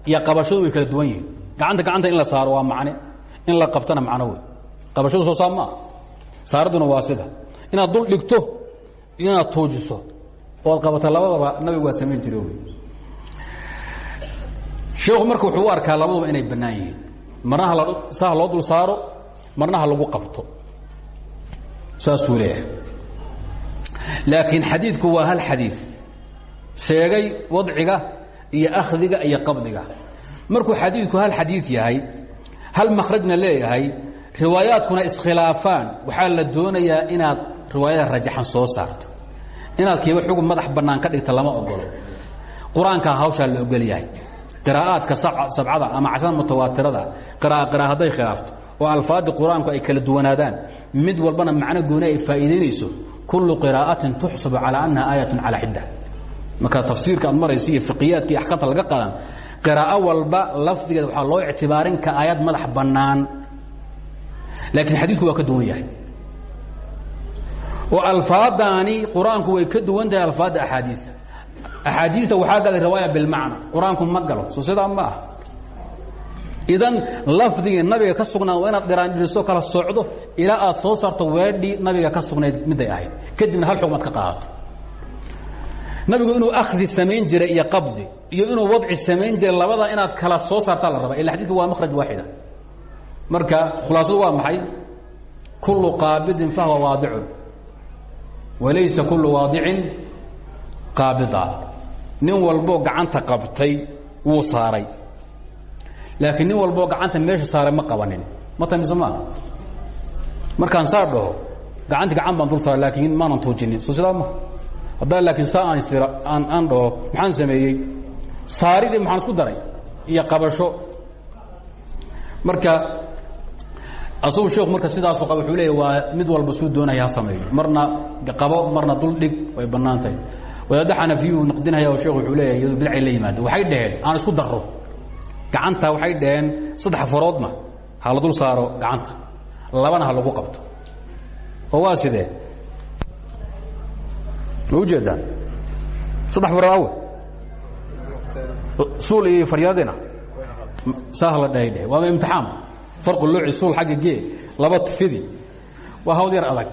iyo qabashadu way kala duwan yihiin. Gacanta gacanta in la saaro waa macne. In la qabtana macno wey qabashadu soo saar maa saaridduna waa sida. Inaad dul dhigto inaad tuujiso oad qabato labadaba nabigu waa samayn jire wy sheekhu marka wuxuu u arkaa labaduba inay bannaan yihiin. Marna ha saa loo dul saaro marna ha lagu qabto. Saasuu leeyahay. Laakiin xadiidku waa hal xadiid sheegay wadciga iyo akhdiga iyo qabdiga. Markuu xadiidku hal xadiid yahay hal makhrajna leeyahay riwaayaadkuna iskhilaafaan. Waxaa la doonayaa inaad riwaayada rajaxan soo saarto. Inaad kiiba xugun madax bannaan ka dhigta lama ogolo qur'aankaa hawshaa la ogol yahay. Qiraa'aadka sabcada ama cashrada mutawaatirada qira'a qira'a hadday khilaafto oo alfaadii qur'aanku ay kala duwanaadaan mid walbana macno gooni ay faa'iidaynayso kullu qiraa'atin tuxsabu calaa annaha aayatun calaa xidda marka tafsiirka aad marayso iyo fiqiyaadka iyo axkaamta laga qadan qiraa'o walba lafdigeeda waxaa loo ictibaarin ka aayad madax bannaan. Laakiin xadiidku waa ka duwan yahay. Oo alfaadaani qur'aanku way ka duwan tahay alfaadda axaadiista axaadiista waxaa galay riwaaya bilmacna. Qur'aanku ma galo. Soo sidaa ma ah idan lafdigii nabiga ka sugnaa waa inaad dhiraandhiriso kala socdo ilaa aad soo saarto weedhii nabiga ka sugnayd miday ahayd. Kadibna hal xugm aad ka qaadato nabigu inuu akhdi samayn jiray iyo qabdi iyo inuu wadci samayn jiray labada inaad kala soo saartaa la rabaa ila xadidka waa makhraj waaxida. Marka khulaasadu waa maxay? Kullu qaabidin fahwa waadicun. Walaysa kullu waadicin qaabida. Nin walboo gacanta qabtay wuu saaray. Laakiin nin walboo gacanta meesha saaray ma qabanin. Ma tamise maaha markaan saa dhaho gacanti gacan baan dul saaray laakiin maanan tuujinin soo sidaa ma haddaa laakiin saa aan aan dhaho maxaan sameeyey? Saaridii maxaan isku daray iyo qabasho. Marka asagu sheekhu marka sidaasu qaba wuxuu leeya waa mid walba suu doonaya ha sameeyo. Marna qabo marna dul dhig way bannaan tahay. Wadaadda xanafiyuu naqdinaya oo sheekhu wuxuu leeyahay iyadu bidcay la yimaada waxay dhaheen aan isku darro. Gacanta waxay dhaheen saddex faroodna ha la dul saaro gacanta. Labana ha lagu qabto. Oo waa sidee ma ujeedaan saddex farood awe suul iyo faryaadina saa la dhahay dheh waaba imtixaanba farqu looci suul xagga gee. Laba fidi. Waa hawd yar adag.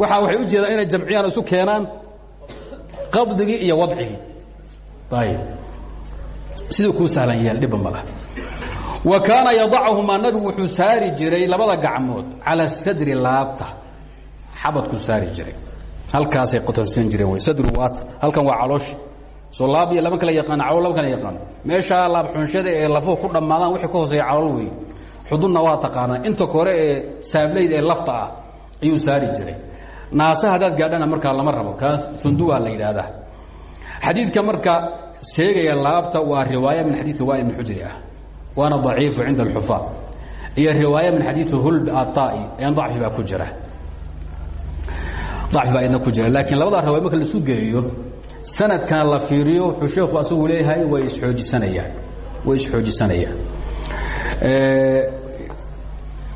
Waxa waxay u jeedaan inay jamciyaan isu keenaan qabdigii iyo wadcigii ayib siduu kuu sahlan yeel dhibba ma laha. Wa kaana yadachumaa nabigu wuxuu saari jiray labada gacmood cala sadri laabta. Xabadkuu saari jiray halkaasay qotonsan jireen wy sadru waata halkan waa calooshi soo laab iyo lama kala yaqaan calool lama kala yaqaan. Meeshaa laab xunshada ee lafuhu ku dhammaadaan wixii ka hooseeya calool weeye xudunna waa taqaanaa. Inta kore ee saablayd ee lafta ah ayuu saari jiray. Naasa haddaad gaadhana markaa lama rabo. Kaa unduwaa la yidhaahdaa. Xadiidka marka sheegaya laabta waa riwaaya min xadiii wail bn xujri ah. Waana daciifu cinda alxufaa iyo riwaaya min xadiii hulb atai ayaan dacfi baa ku jira dacfi baa idna ku jira. Laakiin labadaa riwaaya marka laisu geeyo sanadkana la fiiriyo wuxuu sheekhu asagu leeyahay way isxoojisanayaan. Way isxoojisanayaan.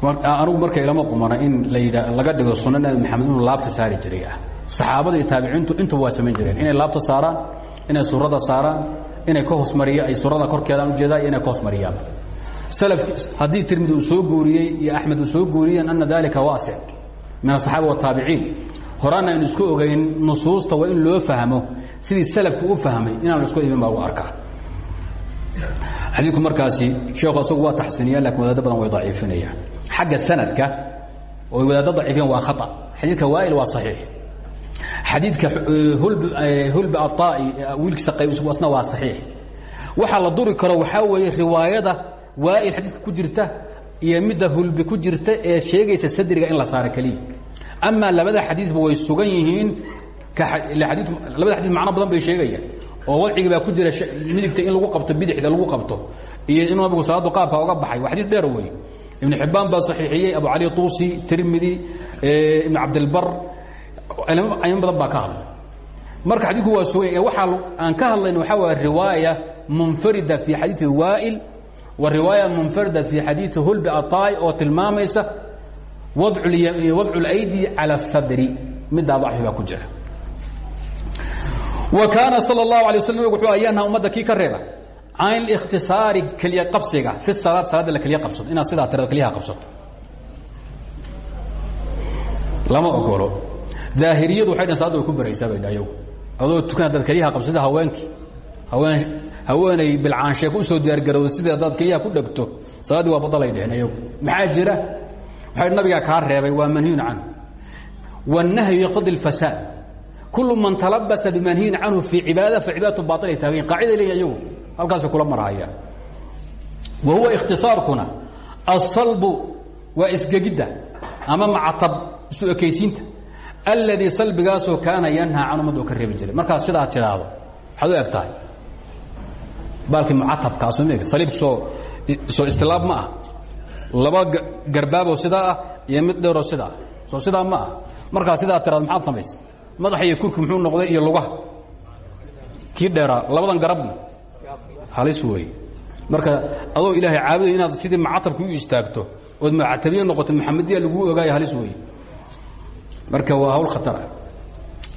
Anigu marka ilama qumana in la laga dhigo sunna nabi maxamed inuu laabta saari jiray ah. Saxaabada iyo taabiciintu intuba waa samayn jireen. Inay laabta saaraan inay surada saaraan inay ka hoosmariya ay surada korkeedaan u jeedaa iyo inay ka hoosmariyaan salafki haddii tirmidi uu soo guuriyey iyo axmed uu soo guuriyeen ana dalika waasic min asaxaaba wataabiciin horaana aynu isku ogayn nusuusta waa in loo fahmo sidii salafku u fahmay inaan isku imin baa u arkaa xadiidku markaasi sheekhu asagu waa taxsiiniya laakiin wadaado badan way daciifinayaan. Xagga sanadka oy wadaaddo daciifiyeen waa khata. Xadiidka waail waa saxiix. Xadiidka hulb aطaa'i wiilkiisa qaybsna waa saxiix. Waxaa la duri karo waxaa weeye riwaayada waail xadiidka ku jirta iyo midda hulbi ku jirta ee sheegaysa sadriga in la saaro keliya amaa labada xadiidba way sugan yihiin labada xadii macno badan bay sheegayaan. Oo wadcigii baa ku jira midigta in lagu qabto bidixda lagu qabto iyo inuu nabigu salaadu qaabka oga baxay. Waa xadiid dheer wey. Ibn xibbaan baa saxiixiyey abu cali tuusi tirmidi ibn cabdilbar aymo badan baa ka hadlay. Marka xadiidku waa sugan waxaa aan ka hadlayna waxaa waaya riwaaya munfarida fi xadiidi waa'il wa riwaaya munfarida fi xadiidi hulbi aطaa'i oo tilmaamaysa wadcu اlaydi calى الsadri middaa dacfi baa ku jira wa kaana salى الlahu alay waslam wuxuu ayaanha ummadda kii ka reeba can اlاkhtisaari keliya qabsiga fi salaad salaadda la keliya qabsato inaad sidaa tirado keliyaha qabsato lama ogolo daahiriyadu waxay dhn salada way ku baraysaa bay dhayagu adoo tukan haddaad keliyaha qabsada haweenkii haween haweenay bilcaansheek u soo diyaargarowda sidii haddaad keliyaha ku dhegto salaaddii waa badalay dheheen ayagu maxaa jira waxay nabigaa kaa reebay waa manhiyun canhu. Wاnahyu yaqdi اfasaad kul man talabasa bimanhiyin canhu fii cibaada facibaadatu bail ay taagayin qaaciday leeyihiin ayagu halkaasay kula marhayaan wa huwa ikhtisaarkuna asalbu waa isgegidda ama macatab isu ekaysiinta. Alladii salbigaasoo kaana yanhaa can ummad oo jiray. Markaas sidaad tidhaahdo waxaad u eg tahay. Baalkii mucatabkaasm soo soo istilaab ma ah laba garbaaboo sidaa ah iyo mid dheeroo sidaa ah. Soo sidaa ma ah markaa sidaa tiraado maxaad samaysa? Madaxa iyo kurki muxuu noqday iyo lugaha. Kii dheeraa labadan garabna halis weeye marka adoo ilaahay caabuday inaad sidii macatabka u istaagto ood mucatabiye noqoto maxamediya laguu ogaayo halis weeye marka waa hawl khatara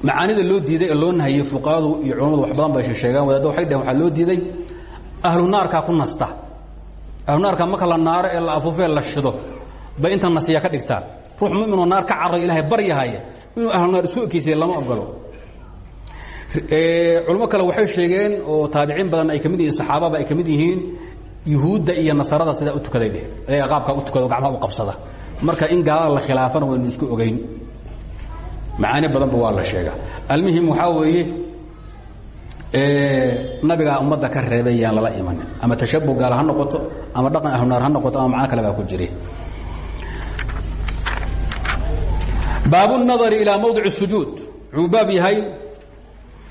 macaanida loo diiday ee loo nahayey fuqahadu iyo culamadu wax badan bay sheegaan. Wadaadda waxay dhaheen waxaa loo diiday ahlu naarkaa ku nasta ahlu naarka marka la naaro ee la afuufee la shido. Bay inta nasiya ka dhigtaan ruux muminoo naar ka carray ilaahay baryahaya inuu ahlu naar isku ekeysaya lama ogolo culamo kale waxay sheegeen oo taabiciin badan ay ka mid yihiin saxaababa ay ka mid yihiin yuhuudda iyo nasarada sidaa u tukaday dheh ayaga qaabkaa u tukada o gacmaha u qabsada. Marka in gaalada la khilaafana waynu isku ogeyn. Macaani badanba waa la sheegaa. Almuhim waxaa weeye nabigaa ummadda ka reebay yaan lala imanin. Ama tashabuh gaal ha noqoto ama dhaqan ahlunaar ha noqoto ama macno kale baa ku jire baabu nadari ilaa mawdic sujuud. Wuxuu baab yahay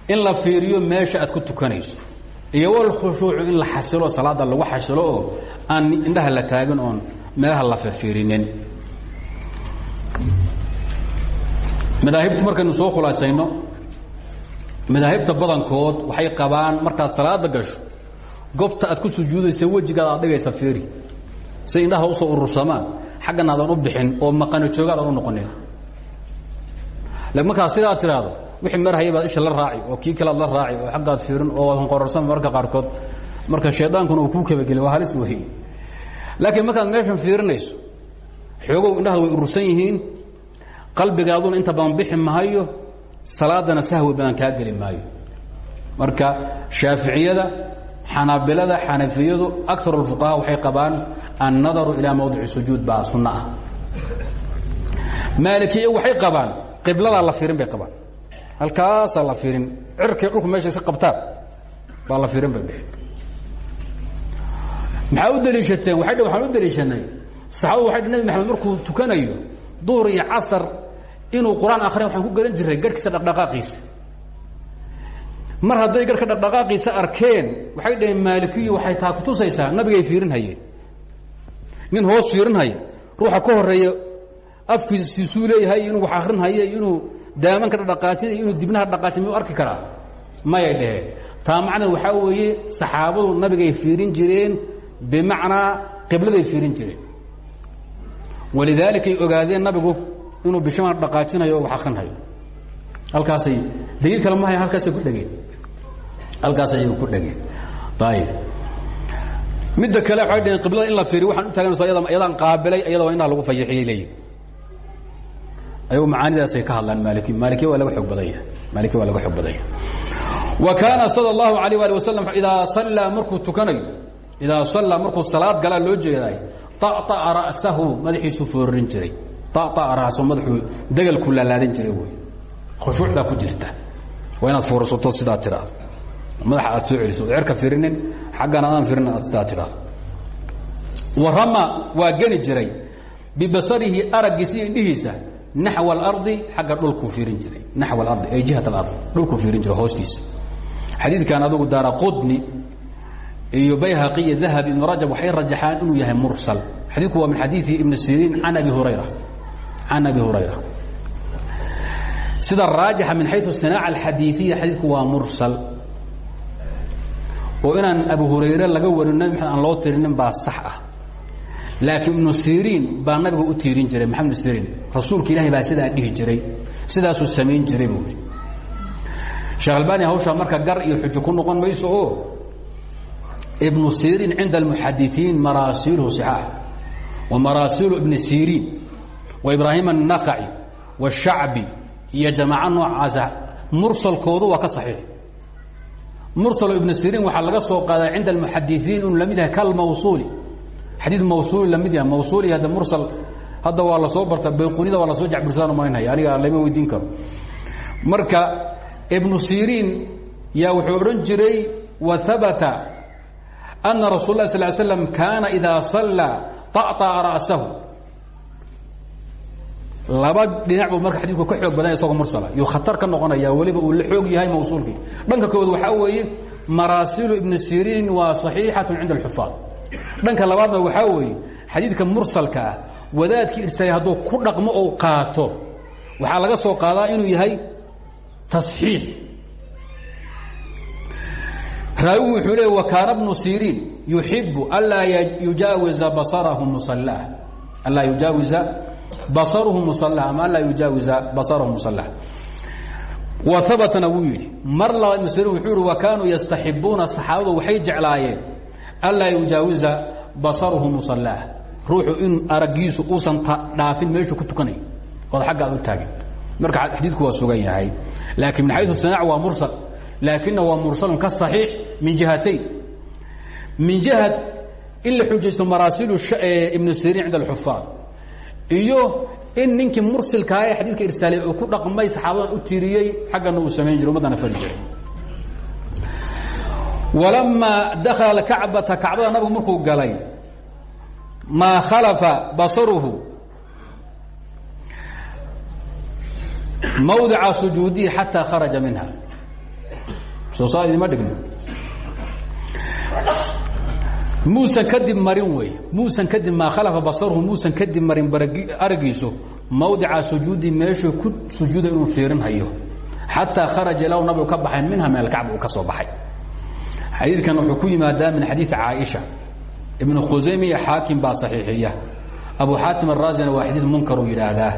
in la fiiriyo meesha aad ku tukanayso. Iyo walkhushuucu in la xasilo salaada lagu xasilo aan indhaha la taagin oon meelaha la firfiirinin madaahibtu markaynu soo khulaasayno madaahibta badankood waxay qabaan markaad salaada gasho gobta aad ku sujuudaysa wejigaad aad dhigaysa fiiri. Si indhaha u soo urursamaan xaggan aadan u bixin oo maqano jooga adan u noqonin. Markaa sidaa tiraahdo wixii marhaya baad isha la raaci oo kii kalead la raaci oo xaggaad fiirin oo honqororsan marka qaarkood marka shaydaankuna uu kuu kabageli waa halis wey laakiin markaad meeshan fiirinayso xoogow indhaha way urursan yihiin qalbigaaduna inta badan bixi mahayo salaadana sahwi badan kaa geli maayo. Marka shaaficiyada xanaabilada xanafiyadu akar اfuqaha waxay qabaan annadaru ilaa mawdici sujuud baa sunno ah. Maalikiya waxay qabaan qibladaa la fiirin bay qabaan. Halkaasaa la fiirin cirkay dhulku meesha iska qabtaan baa la fiirin bay maxaa u daliishateen waxaan u daliishanay. Saxaabadu waxay nabi maxamed markuu tukanayo duhur iyo casar inuu qur'aan akriya waxaan ku garan jiray garhkiisa dhaqdhaqaaqiisa. Mar hadday garhka dhaqdhaqaaqiisa arkeen waxay dhaheen maalikiyu waxay taa kutusaysaa nabigay fiirin hayeen nin hoos fiirin haya ruuxa ka horreeya afkiisa siisuu leeyahay inuu wax akrin hayo inuu daamanka dhaqaajida inuu dibnaha dhaqaajin miyuu arki karaa. Mayay dhaheen. Taa macnaa waxaa weeye saxaabadu nabigay fiirin jireen bimacnaa qibladay fiirin jireen. Walidaalikay ogaadeen nabigu inuu bishamaan dhaqaajinayo oo wax akrinhayo halkaasay daliil kale mahay halkaasay ku dhegeen. Halkaas ayay ku dhegeen. Ayib midda kale waxay dhaheen qiblada in la fiiriyo waxaan u taaganayso ayada ayadaan qaabilay ayada waa indhaha lagu fayaxiyay leeyihiin ayagu macaanidaasay ka hadlaan maaliki. Maalikiya waa laga xoog badan yahay. Maalikiya waa laga xoog badan yahay. Wa kaana sala allahu alayh waali wasalam idaa sallaa markuu tukanayo idaa sallaa markuu salaad galaa loo jeedaay طaطa'a ra'sahu madaxiisuu foorarin jiray aaraaso madaxuu dagalku laalaadan jiray wey khushuuc baa ku jirta. Waa inaad fuursato sidaa tiraado madaxa aad soo celiso ood cerka firinin xaggana adaan firin aad sidaa tiraado warama waa geni jiray bibasarihi araggiisa iyo indhihiisa naxw alardi xagga dhulkuu fiirin jiray. Naxw alardi ay jihat alardi dhulkuu fiirin jiray hoostiisa. Xadiidkan adugu daara qudni iyo bayhaqi iyo dahab ibnu rajab waxay rajaxaan inuu yahay mursal. Xadiidku waa min xadiii ibni siriin can abi hurayra can abi hurayra sida raajixa min xayu sinaaca alxadiiiya xadiidku waa mursal oo inaan abu hurayre laga warin nabi maxamed aan loo tirinin baa sax ah laakiin ibnu siriin baa nabiga u tiirin jiray maxamed ibnu siriin rasuulka ilahay baa sidaa dhihi jiray sidaasuu samayn jiray buu i sheekh albani hawshaa marka gar iyo xujo ku noqon mayso oo ibnu siriin cinda almuxadiiin maraasiilhu صixaax wa maraasiilu ibni siriin wa ibraahim الnaqaci wالshacbi iyo jamaaco noocaasa mursalkoodu waa ka saxiix mursalo ibnu siriin waxaa laga soo qaadaa cinda almuxadiiin inuu lamid yahay kalmawsuuli xadii mawsuuli lamid yahay mawsuuli hadda mursal hadda waa lasoo barta bayqunida waa lasoo jacbirsadaan marinhaya aniga lama weydiin karo marka ibnu siriin yaa wuxuu odhan jiray wa habata ana rasul lah sal slam kaana idaa sallaa طaطa'a ra'sahu laba dhinac buu marka xadiidku ka xoog badan isagoo mursala. Yuu khatar ka noqonaya weliba uu la xoog yahay mawsuulkii. Dhanka kood waxaa weeye maraasilu ibni siriin waa saxiixatun cinda alxufaad. Dhanka labaadna waxaa weeye xadiidka mursalka ah wadaadkii irsaday ku dhaqmo ou qaato waxaa laga soo qaadaa inuu yahay tasxiix. Raawigu wuxuu leey wa kaana bnu siriin yuxibu anlaa yujaawiza basarahu musalaah anlaa yujaawiza basaruhu musalah ama anlaa yujaawiza basarahu musalah wa habatana wuu yidhi mar labaad ibnu siriin wuxuu yihi wa kaanuu yastaxibuuna saxaabadu waxay jeclaayeen anlaa yujaawiza basaruhu musalah ruuxu in araggiisu uusan dhaafin meeshuu ku tukanayo ood agga aad u taagin. Marka xadiidku waa sugan yahay. Laakiin min xayu sanac waa mursal. Laakina waa mursalun ka صaxiix min jihatayn. Min jihat in la xujaysto maraasilu ibnu siriin cinda alxufaad iyo in ninkii mursilkaa ee xadiidka irsaalay uu ku dhaqmay saxaabadan u tiiriyey xaggana uu samayn jiray ummaddana fari jiray. Walamaa dakhala kacbata kacbada markuu galay maa khalafa basaruhu mawdica sujuudihi xataa kharaja minha. Soo saa idima dhigno muusan kadib marin wey. Muusan kadib maa khalafa basaruhu muusan kadib marin aragiisu mawdica sujuudi meeshuu ku sujuuda inuu fiirinhayo xataa kharaja ilaa nabigu ka baxay minha min alkacba uu ka soo baxay. Xadiidkan wuxuu ku yimaadaa min xadiid caaisha. Ibnu khusayme iyo xaakim baa saxiixiya. Abu xaatim araazina waa xadiid munkaruu yidhaahdaa.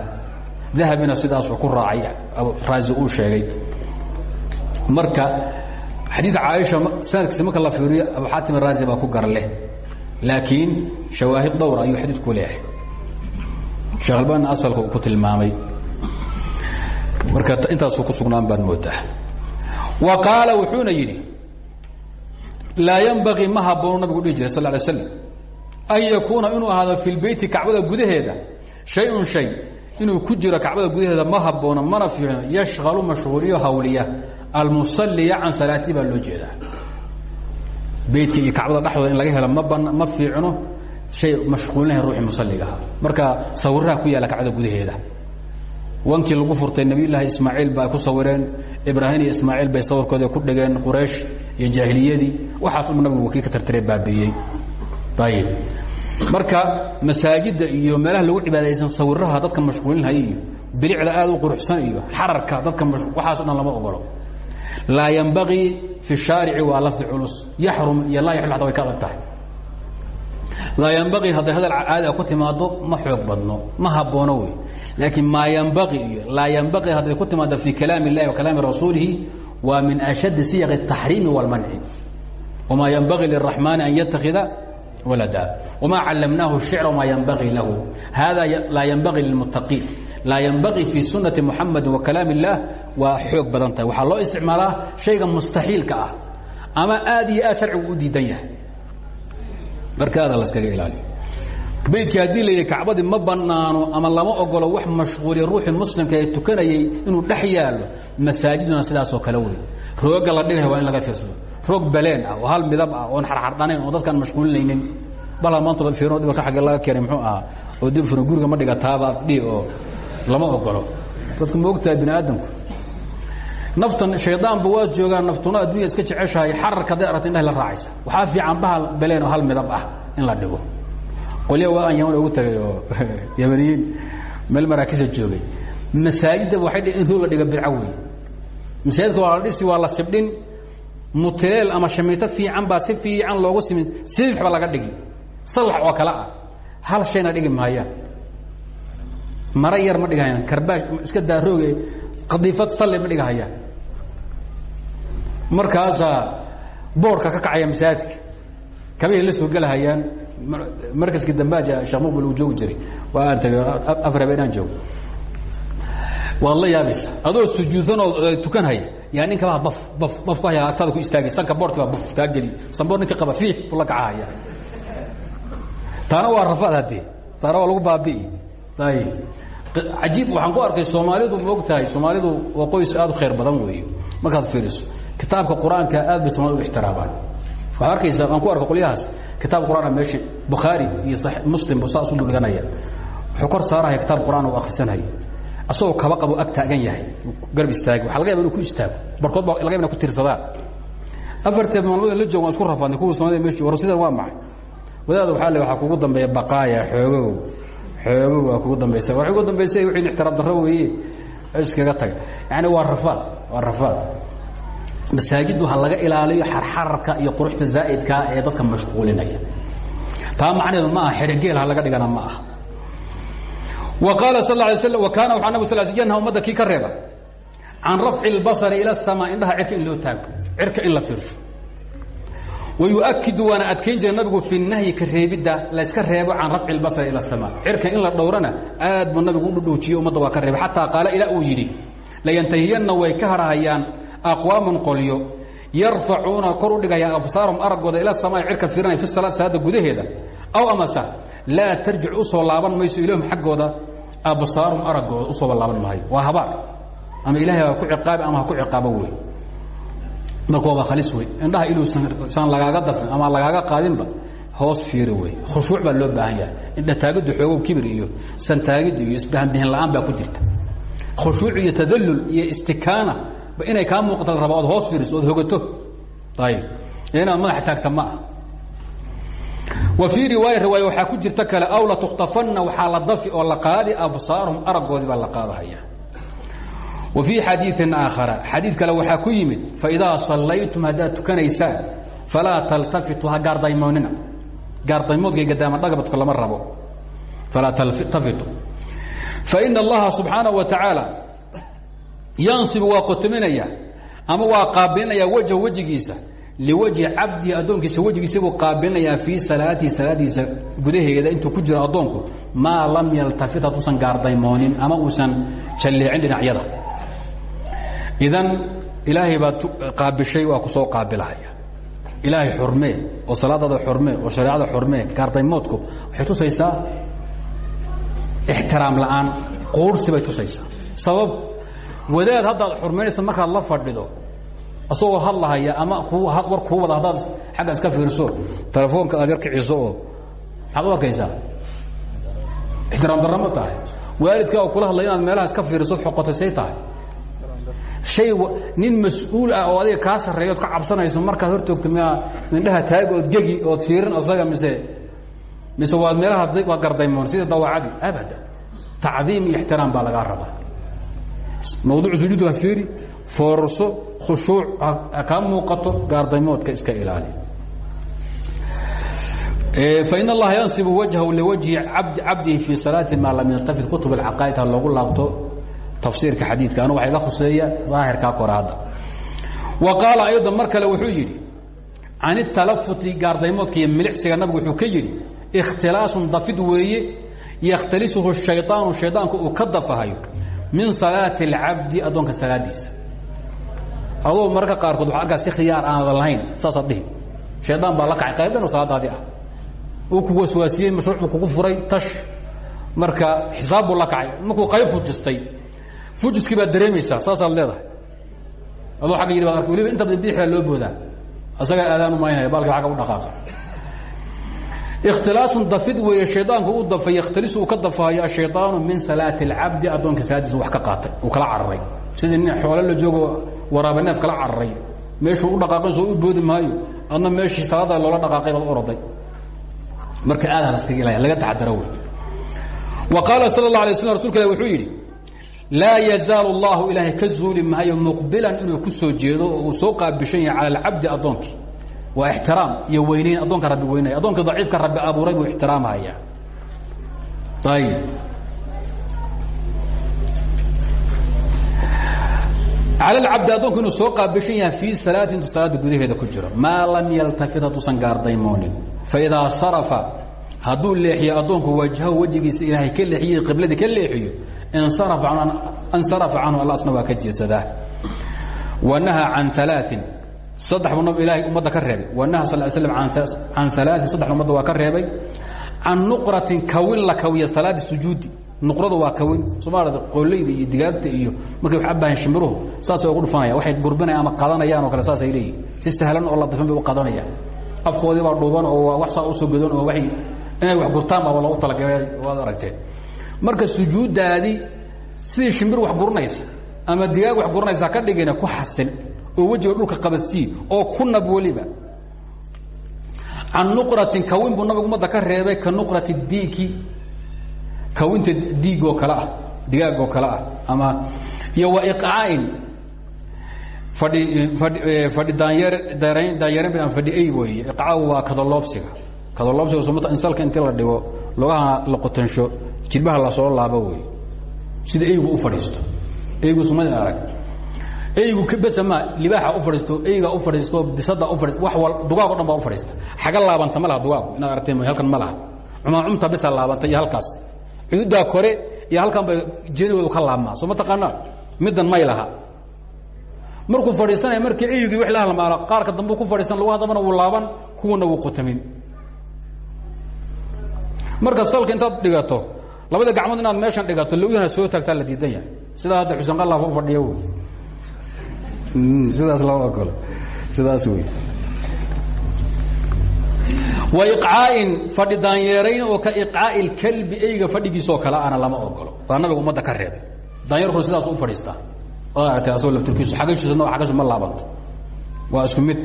Dahabina sidaasuu ku raacay raazi uu sheegay. Marka xadiid caaisha sanadkiisa marka la fiiriyo abu xaatim araazi baa ku gar leh laakiin shawaahid dhowr ayuu xadiidku leeyahay. Sheekh albaanina asalka uu ku tilmaamay. Marka intaasuu ku sugnaan baad moodaa. Wa qaala wuxuuna yidhi laa ynbaغii ma haboonu nabigu dhihi jiray sal ly slam an yakuuna inuu ahaado fi lbeyti kacbada gudaheeda. Shay-un shay inuu ku jiro kacbada gudaheeda ma haboono mana fiicno yashqalu mashhuuliyo hawliya almusaliya can salaati baa loo jeedaa. Beytka iyo kacbada dhexdooda in laga helo ma fiicno hay mashquulinaha ruuxii musaligaha marka sawiraha ku yaalla kacbada gudaheeda. Wankii lagu furtay nebiyullaahi ismaaciil ba ay ku sawireen ibraahim iyo ismaaciil bay sawirkooda ku dhegeen quraysh iyo jaahiliyadii. Waxaas u nabigu wakii ka tartire baabiiyey. Ayib marka masaajidda iyo meelaha lagu cibaadaysan sawiraha dadka mashquulinhaya iyo bilicda aad u quruxsan iyo xararka dadka waxaaso dhan lama ogolo laa ynbagii fi shaarici waa lafdi culus yaxrum iyo laa yaxil ata way ka adag tahay laa ynbaii hadday hadal caadi ku timaado ma xoog badno ma haboono wey laakiin maa ynbaii iyo laa ynbaii hadday ku timaado fi kalaam اllahi wa kalaami rasuulihi waa min ashad siyaq الtaxriimi wاlmanci wma ynbaغii lلraxmaani an yatakida walada wma callamnaahu الshicra wma ynbaغii lahu hada laa ynbaغii lilmuttaqiin laa ynbaغii fii sunati muxamadi wa kalaam اllaah waa xoog badan tahay. Waxaa loo isticmaalaa shayga mustaxiilka ah ama aad iyo aad sharcigu u diidan yahay. Markaada la skaga ilaaliyo. Baydkii haddii la yidhi kacbadii ma banaano ama lama ogolo wax mashquuliya ruuxii muslimka ee tukanayay inuu dhex yaallo masaajiduna sidaasoo kale wey rooga la dhigay waa in laga fiirsado roog baleen ah oo hal midab ah oon xarxardhanayn oo dadkaan mashquulinaynin. Balaa maanta ba fiirno dhibarka agge laga keenay muxuu ahaa oo dib furno guriga ma dhiga taaba afdhi oo lama ogolo dadku ma ogtahay bini aadamku naftan shaydaanba waa joogaan naftuna addunya iska jeceshahay xararka hadday aragta indhahay la raacaysa. Waxaa fiican bahal beleen oo hal midab ah in la dhigo. Qolya waa aan yaman ugu tagay oo yamaniyiin. Meel maraakisa joogay. Masaajidda waxay dhn in roog la dhiga bidco wey masaajidka waa la dhisi waa la sibdhin. Mutileel ama shamiito fiican baa si fiican loogu simin sidix ba laga dhigi. Sallax oo kale ah. Hal shayna dhigi maayaan mara yar ma dhigahayaan karbaash iska daarooge qadiifad salli ma dhigahayaan. Markaasaa boorka ka kacaya masaajidka kabahay la soo gelahayaan markaskii dambaaja sheekh muqbil uu joogi jiray. Waa aan tagay afar habeen aan joogo. Waad la yaabaysa adoo sujuudsan oo tukan haya. Yaa nin kabaa baf baf baf ku haya agtaada ku istaagay. Sanka boorki baa buf kaa geli. Sanboor ninka qaba fiif buu la kacahaya taana waa rafaad haddee taana waa lagu baabi'i. Ayib cajiib waxaan ku arkay soomaalidu ma og tahay soomaalidu waa qoys aad u khayr badan weeye markaad fiiriso kitaabka qur'aanka aad bay soomaalida u ixtiraabaan waxaad arkaysa aan ku arka qolyahaas. Kitaab qur'aana meesha bukhaari iyo muslim bu saas u duldhiganaya wuxuu kor saarahaya kitaab qur'aan uu akhrisanaya asagoo kaba qabo ag taagan yahay garb istaagi waxa laga yaba inu ku istaago. Barkood baa laga yaba ina ku tiirsadaan afartee maalmood la joogo waan isku rafaadnay kuwa soomaalida meesha war sidan waa maxay? Wadaada waxaa le waxaa kugu dambeeya baqaaya xoogow xoogow waa kugu dambaysa waxay ugu dambaysay wixii ixtiraam darro weeye iskaga taga yacni waa rafaad waa rafaad masaajiddu ha laga ilaaliyo xarxararka iyo quruxda zaa'idkaa ee dadka mashquulinaya taa macnaheedu ma aha xerigeel ha laga dhigana ma aha wa qaala sal lla alay slam wa kaana waxaa nabig sal sl yanha ummadda kii ka reeba can rafci اlbasari ila الsamaa indhaha cirka in loo taago cirka in la fiirsho wayuakidu waana adkayn jiray nabigu fi nahyi ka reebidda layska reebo can rafci basri ila asamaa cirkan in la dhowrana aad buu nabigu udhudhuujiyey ummadda waa ka reeba xataa qaala ilaa uu yidhi layantahiyanna way ka harahayaan aqwaamun qolyo yarfacuuna kor u dhigayaan absaarahum araggooda ila samaa cirka fiirinaya fi salaad salaadda gudaheeda aw amase laa tarjic u soo laaban mayso ilahum xaggooda absaarahum araggooda usooba laaban maayo waa habaar ama ilahay ha ku ciqaabi marka waaba khalis wey indhaha iluusan lagaaga dafin ama lagaaga qaadinba hoos fiiri wey khushuuc baa loo baahan yahay. Indha taagiddu xoogow kibir iyo santaagiddu iyo isbahanbihin la'aan baa ku jirta. Khushuuc iyo tadallul iyo istikaana inay kaa muuqata la raba ood hoos fiiriso ood hogato. Ayib inaad madaxa taagta ma ah wa fii riwaaya riwaaya waxaa ku jirta kale aw la tukhtafanna waxaa la dafi oo la qaadi absaaruhum araggoodii baa la qaadahaya wa fii xadiiin aakhara. Xadiid kale waxaa ku yimid faidaa sallaytum haddaad tukanaysaan falaa taltafituu ha gaardaymoonina gaardaymoodka iyo gadaama dhagabadku lama rabo. Falaa taltafitu. Faina allaha subxaanaه wa tacaala yansibu waa qotominaya ama waa qaabilinaya wajhu wejigiisa liwajhi cabdihi addoonkiisa wejigiisa buu qaabilinayaa fii salaatihi salaadiisa gudaheeda intuu ku jiro addoonku maa lam yaltafit hadduusan gaardaymoonin ama uusan jalleecin dhinacyada idan ilaahay baad qaabishay waa ku soo qaabilahaya ilaahay xurmee oo salaadaada xurmee oo shareecada xurmee gaardaymoodku waxay tusaysaa ixtiraam la'aan quursi bay tusaysaa. Sabab wadaad haddaad xurmaynaysa markaad la fadhido asagoo hadlahaya ama war kuu wada haddaad agga iska fiirso telefoonka aad yar kiciso oo maxaad u arkaysaa? Ixtiraam darra ma tahay. Waalidkaa oo kula hadlay inaad meelaha iska fiiriso xoqotay say tahay hay nin mas'uul ah oo adiga kaa sarreeya ood ka cabsanayso markaad hor toogto m mindhaha taag ood gegi ood fiirin asaga mise mise waad meelaha waa gardaymoon sida dawaacadii abada tacdiim iyo ixtiraam baa lagaa rabaa. Mawduuc sujuudka fiiri foorarso khushuuc kaa muuqato gaardaymoodka iska ilaali. Fain allaha yansibu wajhahu liwajhi cabdihi fii salaati maa lam yaltafit kutub alcaqaa'id ha loogu laabto tafsiirka xadiidka anu waxa iga khuseeya daahirkaa kore hadda. Wa qaala aydan mar kale wuxuu yidhi can italafuti gaardaymoodka iyo milicsiga nabigu wuxuu ka yidhi ikhtilaasun dafid weeye yakhtalisuhu shayطaanu shaydaanku uu ka dafahayo min salaati اlcabdi addoonka salaadiisa. Adoo mararka qaarkood waa arkaa si khiyaar aanada lahayn saasaad dhihi shaydaan baa la kacay qayb dhan oo salaadaadii ah. Uu ku waswaasiyey mashruuc buu kugu furay tash marka xisaab buu la kacay. Markuu qayb fujistay fujiskii baad dareemaysaa saasaad leedahay adoo agga yidhi baad waliba inta badiixaa loo boodaa asagaa aadaan u maynaya baalka agga u dhaqaaqa ikhtilaasun dafid weeye shaydaanku u dafay yakhtalisu uu ka dafahayo ashayطaanu min salaati اlcabdi addoonka salaadiisa wax ka qaatay uu kala cararay sidii nin xoolo la joogo waraaba neef kala cararay meeshuu u dhaqaaqay soo u boodi maayo adna meeshii salaada loola dhaqaaqay baad oroday marka aad halaskaga ilaya laga taxadaro wey wa qaala sal اla alay slam rasulka ilah wuxuu yidhi laa yazaalu اllahu ilaahay ka zuuli maayo muqbilan inuu ku jeedo oo soo qaabishan yahay cala alcabdi addoonkii. Waa ixtiraam iyo weynayn addoonka rabbi weynaya addoonka daciifka rabbi abuuray buu ixtiraamhaya ayib cala alcabdi addoonku inuu soo qaabishan yahay fii salaati intuu salaada gudaheeda ku jiro. Maa lam yaltafit hadduusan gaardaymoonin faidaa sarafa hadduu leexiyo addoonku wajhahu wejigiisa ilaahay ka leexiyey qibladii ka leexiyo insarafa canhu alla asna waa ka jeesadaa. Wanaha can alaain saddex buu nab ilaahay ummadda ka reebay. Wanaha sal slam can alaain saddex ummadda waa ka reebay. Can nuqratin kawin la kawiya salaadi sujuudi nuqradu waa kawin. Somaarada qoolleyda iyo digaagta iyo markay wax abahan shimiruhu saasay ugu dhufanayaan. Waxay gurbinayaan ama qadanayaan oo kale saasay leeyihiin si sahlan oo la dafin bay u qadanayaan. Afkoodii baa dhuuban oo wax saa u soo godan oo waay inay wax gurtaan baaba loogu talagalay waad aragteen marka sujuuddaadii sidii shimbir wax guranaysa ama digaag wax guranaysa ka dhigina ku xasil oo wejiga dhulka qabadsii oo ku nab weliba. Can nuqratin kawin buu nabigu ummadda ka reebay ka nuqrati diiki. Kawinta diigoo kale ah digaagoo kale ah ama iyo wa iqcaa'in fadhi fadhi fadhi daanyeer daarayn daanyeerin aan fadhi ay weeye. Iqcaagu waa kadaloobsiga. Kadaloobsiga sumata in salka intii la dhigo lugaha la qotansho jilbaha la soo laabo wey sida eygu u fadhiisto. Eygu sumada arag. Eygu bes ma libaaxa u fadhiisto eyga u fadhiisto bisada u fadhiisto wax wal dugaag o dhan baa u fadhiista. Xaga laabanta ma laha dugaagu inaad aragteen halkan ma laha. Cumaacumta bisa laabanta iyo halkaas. Cududaa kore iyo halkan bay jeedawoodu ka laabmaa. Soo ma taqaanaa? Middan may laha. Markuu fadhiisanaya markii eygii wix la halmaalo qaarka dambe ku fadhiisan lugaha dambana wuu laaban kuwana wuu qotamin marka salka intaad dhigato labada gacmood inaad meeshan dhigato lowyahana soo taagtaa la diidan yahay. Sidaa hadda xuseen qalaaf u fadhiya wy sidaas lama ogolo sidaas wey waiqcaa'in fadhi daanyeerayn oo ka iqcaa'i lkalbi eyga fadhigiisoo kale ana lama ogolo waa nabiga ummadda ka reebay. Daanyarkuna sidaas u fadhiistaa aragtay asagoo laftirkiisu xagashiisana xaggasu ma laabanto waa isku mid.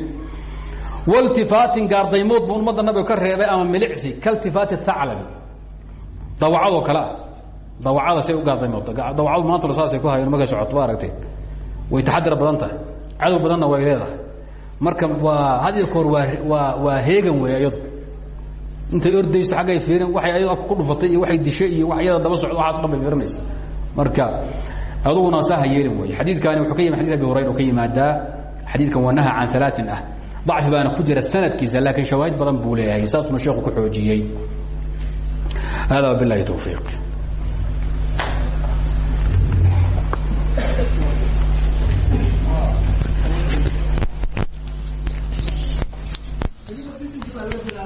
Waltifaatin gaardaymood buu ummadda nabiga ka reebay ama milicsi kaltifaati thaclabi dawacadoo kale ah dawacada say u gaardaymoodto dawacadu maantuna saasay ku hayan markay socoto waa aragtay. Way taxadira badan tahay. Cadow badanna way leedahay. Marka waa had iyo koor waa waa waa heegan wey iyadu. Intay ordayso aggay fiirin waay ayado afka ku dhufatay iyo waay dishay iyo wa iyada daba socdo waxaaso dhan bay fiirinaysa marka aduguna saa ha yeelin wey xadiidkani wuxuu ka yimi xadid abi hurayra oo ka yimaadaa xadiidkan waa naha can alaain ah. Dacfi baana ku jira sanadkiisa laakiin shawaahid badan buu leeyahay. Saasuna sheekhu ku xoojiyey hada bilahi towfiiq